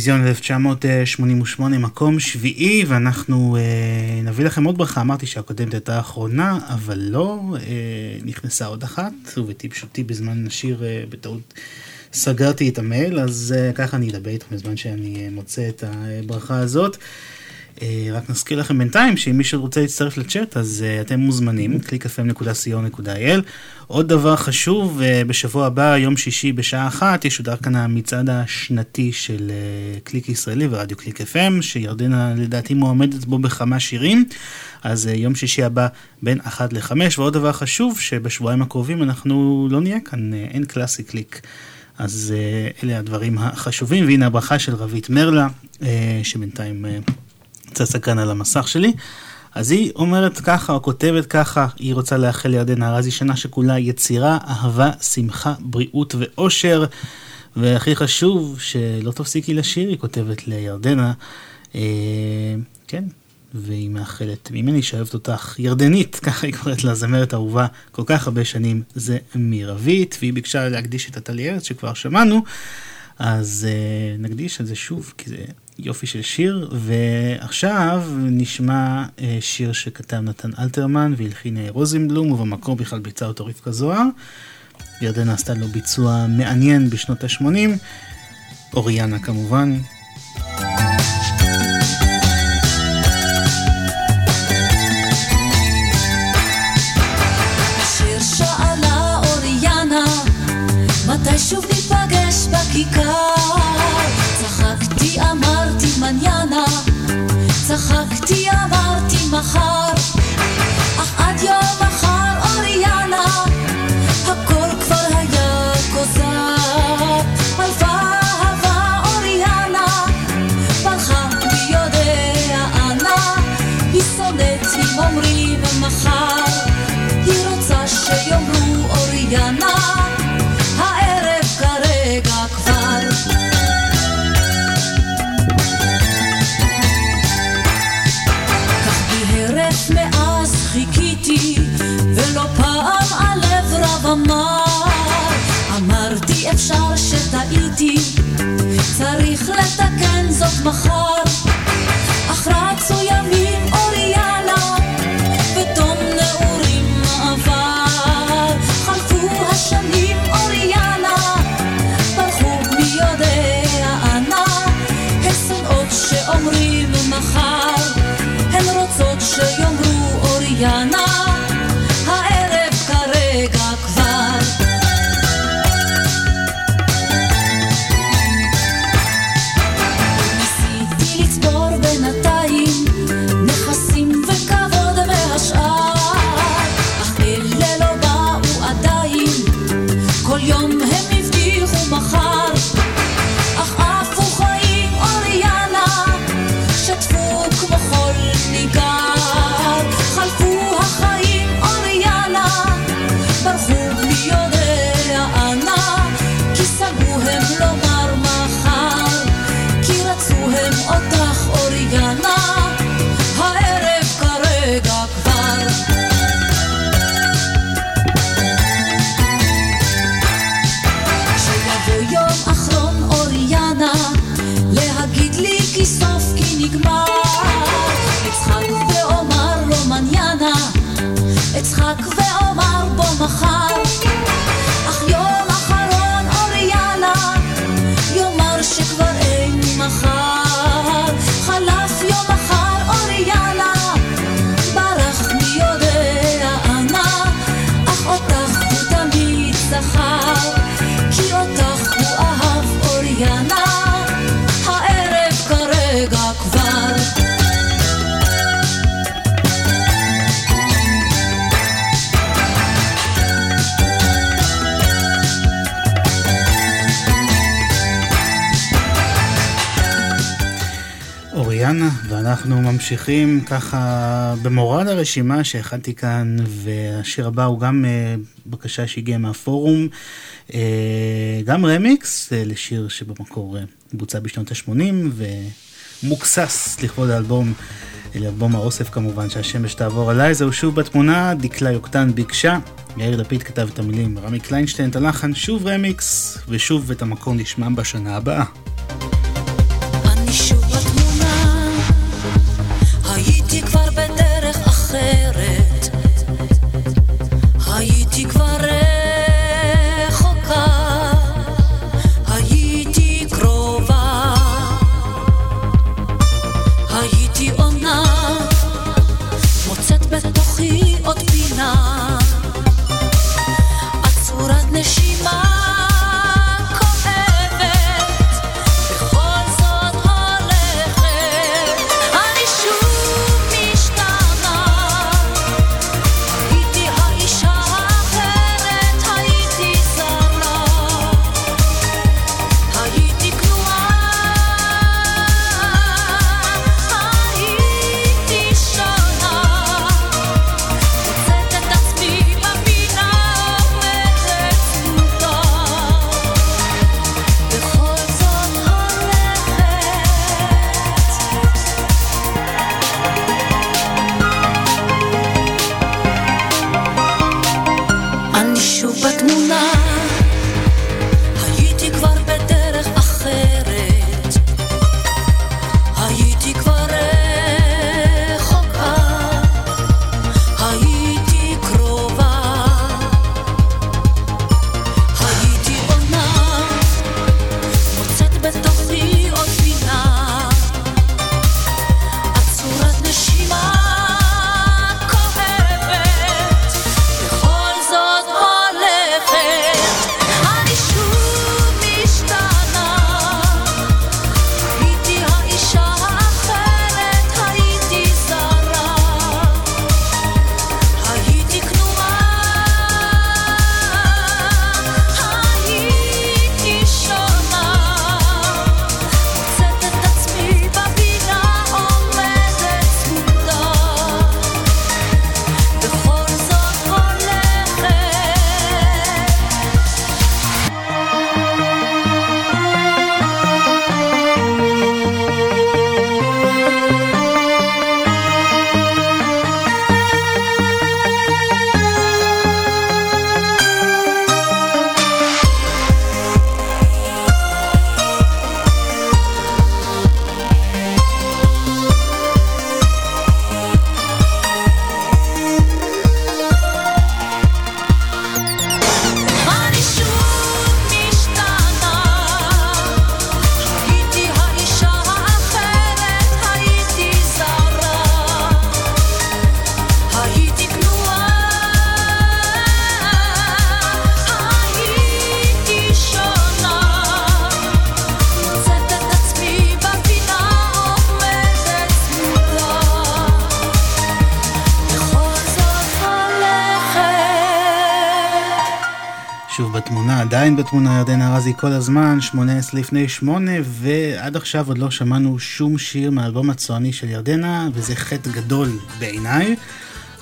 אדם מהאירוויזיון 1988, מקום שביעי, ואנחנו אה, נביא לכם עוד ברכה. אמרתי שהקודמת הייתה האחרונה, אבל לא, אה, נכנסה עוד אחת, ובטיפשותי בזמן השיר אה, בטעות סגרתי את המייל, אז אה, ככה אני אדבר איתכם בזמן שאני אה, מוצא את הברכה הזאת. אה, רק נזכיר לכם בינתיים שאם מישהו רוצה להצטרף לצ'אט אז uh, אתם מוזמנים, www.clickfm.co.il. עוד דבר חשוב, uh, בשבוע הבא, יום שישי בשעה אחת, ישודר כאן המצעד השנתי של קליק ישראלי ורדיו קליק FM, שירדנה לדעתי מועמדת בו בכמה שירים. אז יום שישי הבא בין אחת לחמש, ועוד דבר חשוב, שבשבועיים הקרובים אנחנו לא נהיה כאן, אין קלאסי קליק. אז אלה הדברים החשובים, והנה הברכה של רבית מרלה, שבינתיים... צצה כאן על המסך שלי. אז היא אומרת ככה, או כותבת ככה, היא רוצה לאחל לירדנה ארזי שנה שכולה יצירה, אהבה, שמחה, בריאות ואושר. והכי חשוב, שלא תפסיקי לשיר, היא כותבת לירדנה. אה, כן, והיא מאחלת ממני שאוהבת אותך ירדנית, ככה היא קוראת לה זמרת אהובה כל כך הרבה שנים, זה מרבית, והיא ביקשה להקדיש את הטלי ארץ שכבר שמענו, אז אה, נקדיש את זה שוב, כי זה יופי של שיר, ועכשיו נשמע אה, שיר שכתב נתן אלתרמן והלחין אה, רוזנבלום, ובמקור בכלל ביצע אותו רבקה זוהר. ירדנה עשתה לו ביצוע מעניין בשנות ה-80, אוריאנה כמובן. כיכר. צחקתי אמרתי מניאנה, צחקתי אמרתי מחר. הבמה. אמרתי אפשר שטעיתי, צריך לתקן זאת מחר, אך רצו ימים חכם ממשיכים ככה במורד הרשימה שהכנתי כאן, והשיר הבא הוא גם אה, בקשה שהגיעה מהפורום, אה, גם רמיקס אה, לשיר שבמקור בוצע בשנות ה-80 ומוקסס לכבוד האלבום, לאלבום האוסף כמובן, שהשמש תעבור עליי, זהו שוב בתמונה, דקלה יוקטן ביקשה, יאיר לפיד כתב את המילים, רמי קליינשטיין את הלחן, שוב רמיקס, ושוב את המקור נשמע בשנה הבאה. בתמונה ירדן ארזי כל הזמן, 18 לפני שמונה, ועד עכשיו עוד לא שמענו שום שיר מהאלבום הצועני של ירדנה, וזה חטא גדול בעיניי.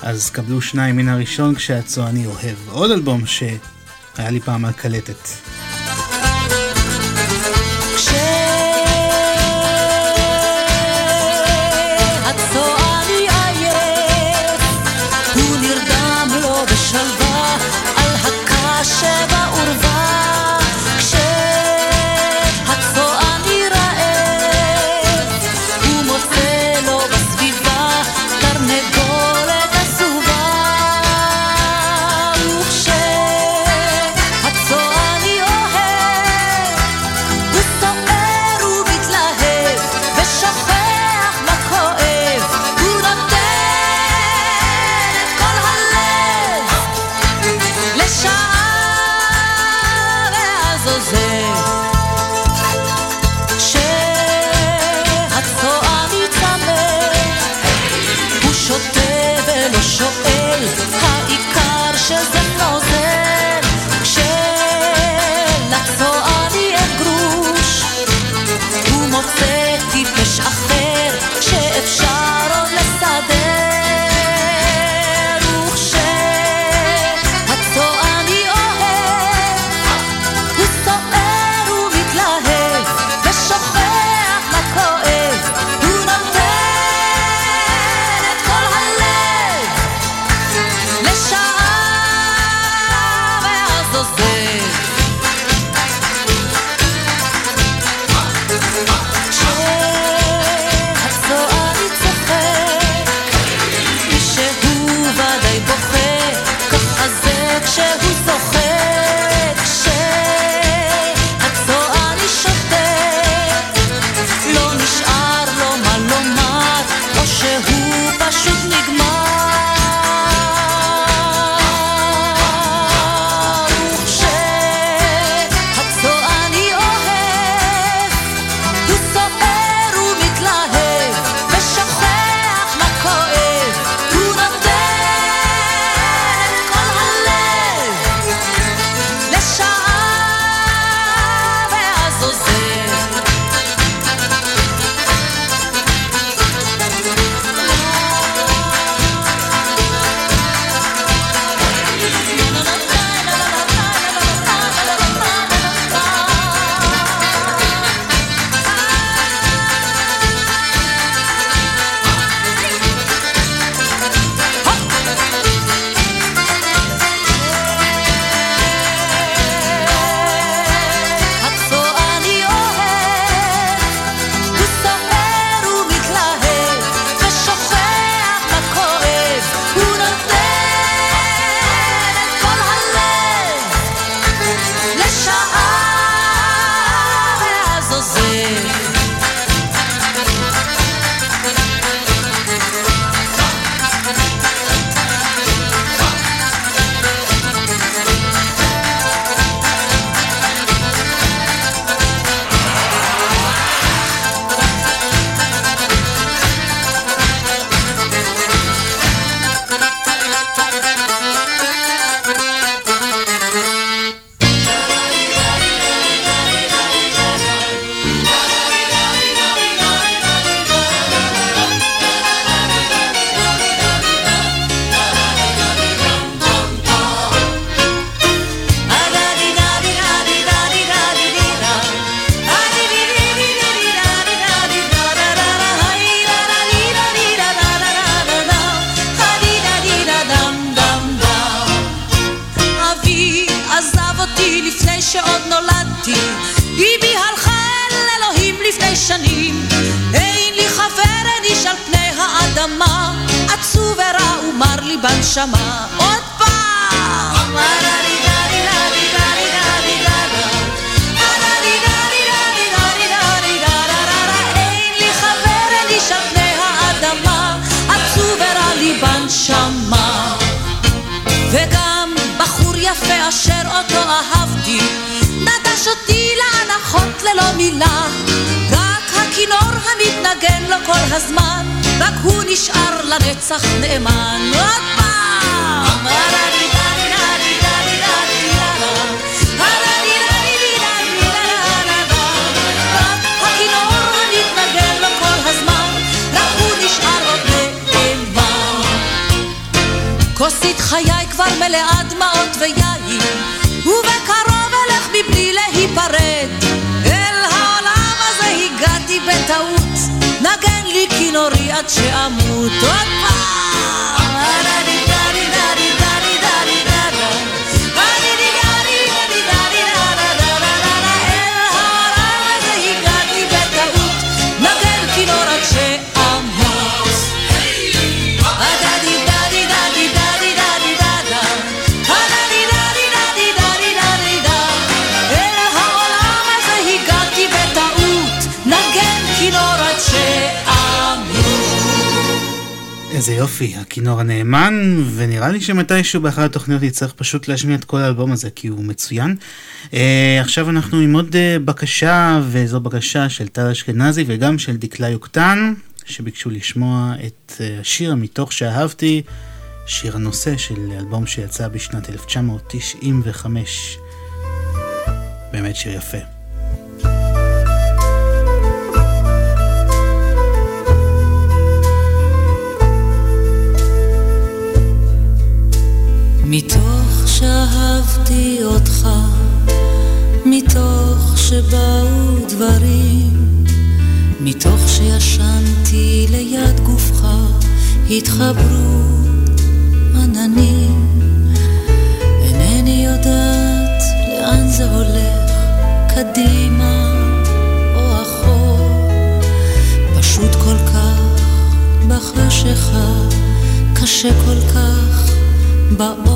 אז קבלו שניים מן הראשון כשהצועני אוהב. עוד אלבום שהיה לי פעם על קלטת. שמתישהו באחת התוכניות יצטרך פשוט להשמיע את כל האלבום הזה, כי הוא מצוין. Uh, עכשיו אנחנו עם עוד uh, בקשה, וזו בקשה של טל אשכנזי וגם של דקלה יוקטן, שביקשו לשמוע את uh, השיר מתוך שאהבתי, שיר הנושא של אלבום שיצא בשנת 1995. באמת שיר יפה. התחברו עננים, אינני יודעת לאן זה הולך, קדימה או אחור, פשוט כל כך בחשיכה, קשה כל כך באור.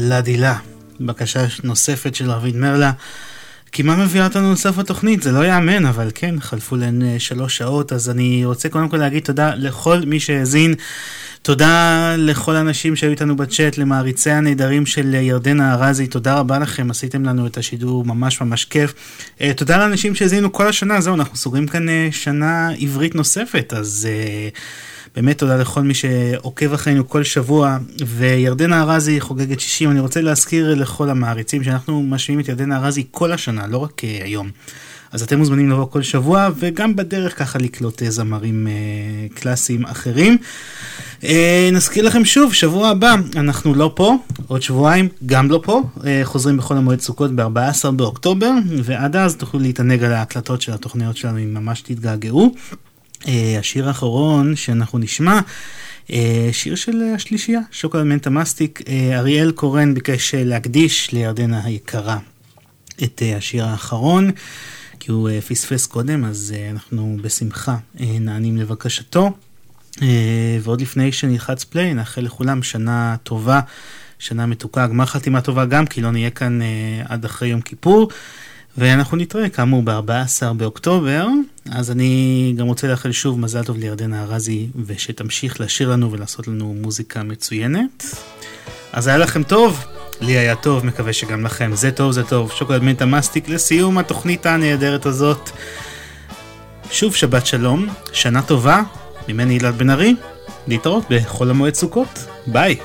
לדילה, בקשה נוספת של רביד מרלה. כי מה מביאה אותנו לסוף התוכנית? זה לא יאמן, אבל כן, חלפו להן אה, שלוש שעות, אז אני רוצה קודם כל להגיד תודה לכל מי שהאזין. תודה לכל האנשים שהיו איתנו בצ'אט, למעריצי הנהדרים של ירדנה ארזי, תודה רבה לכם, עשיתם לנו את השידור ממש ממש כיף. אה, תודה לאנשים שהאזינו כל השנה, זהו, אנחנו סוגרים כאן אה, שנה עברית נוספת, אז... uh, באמת תודה לכל מי שעוקב אחרינו כל שבוע, וירדנה ארזי חוגגת 60. אני רוצה להזכיר לכל המעריצים שאנחנו משמיעים את ירדנה ארזי כל השנה, לא רק uh, היום. אז אתם מוזמנים לבוא כל שבוע, וגם בדרך ככה לקלוט uh, זמרים uh, קלאסיים אחרים. Uh, נזכיר לכם שוב, שבוע הבא אנחנו לא פה, עוד שבועיים גם לא פה, uh, חוזרים בחול המועד סוכות ב-14 באוקטובר, ועד אז תוכלו להתענג על ההקלטות של התוכניות שלנו אם ממש תתגעגעו. Uh, השיר האחרון שאנחנו נשמע, uh, שיר של השלישייה, שוקולד מנטה מסטיק, uh, אריאל קורן ביקש להקדיש לירדנה היקרה את השיר האחרון, כי הוא פספס קודם, אז אנחנו בשמחה נענים לבקשתו. ועוד לפני שנלחץ פליי, נאחל לכולם שנה טובה, שנה מתוקה, גמר חתימה טובה גם, כי לא נהיה כאן עד אחרי יום כיפור. ואנחנו נתראה כאמור ב-14 באוקטובר, אז אני גם רוצה לאחל שוב מזל טוב לירדנה ארזי, ושתמשיך לשיר לנו ולעשות לנו מוזיקה מצוינת. אז היה לכם טוב, לי היה טוב, מקווה שגם לכם. זה טוב, זה טוב. שוקולד מנטה מסטיק לסיום התוכנית הנהדרת הזאת. שוב שבת שלום, שנה טובה, ממני אילת בן ארי, להתראות בחול המועד סוכות. ביי.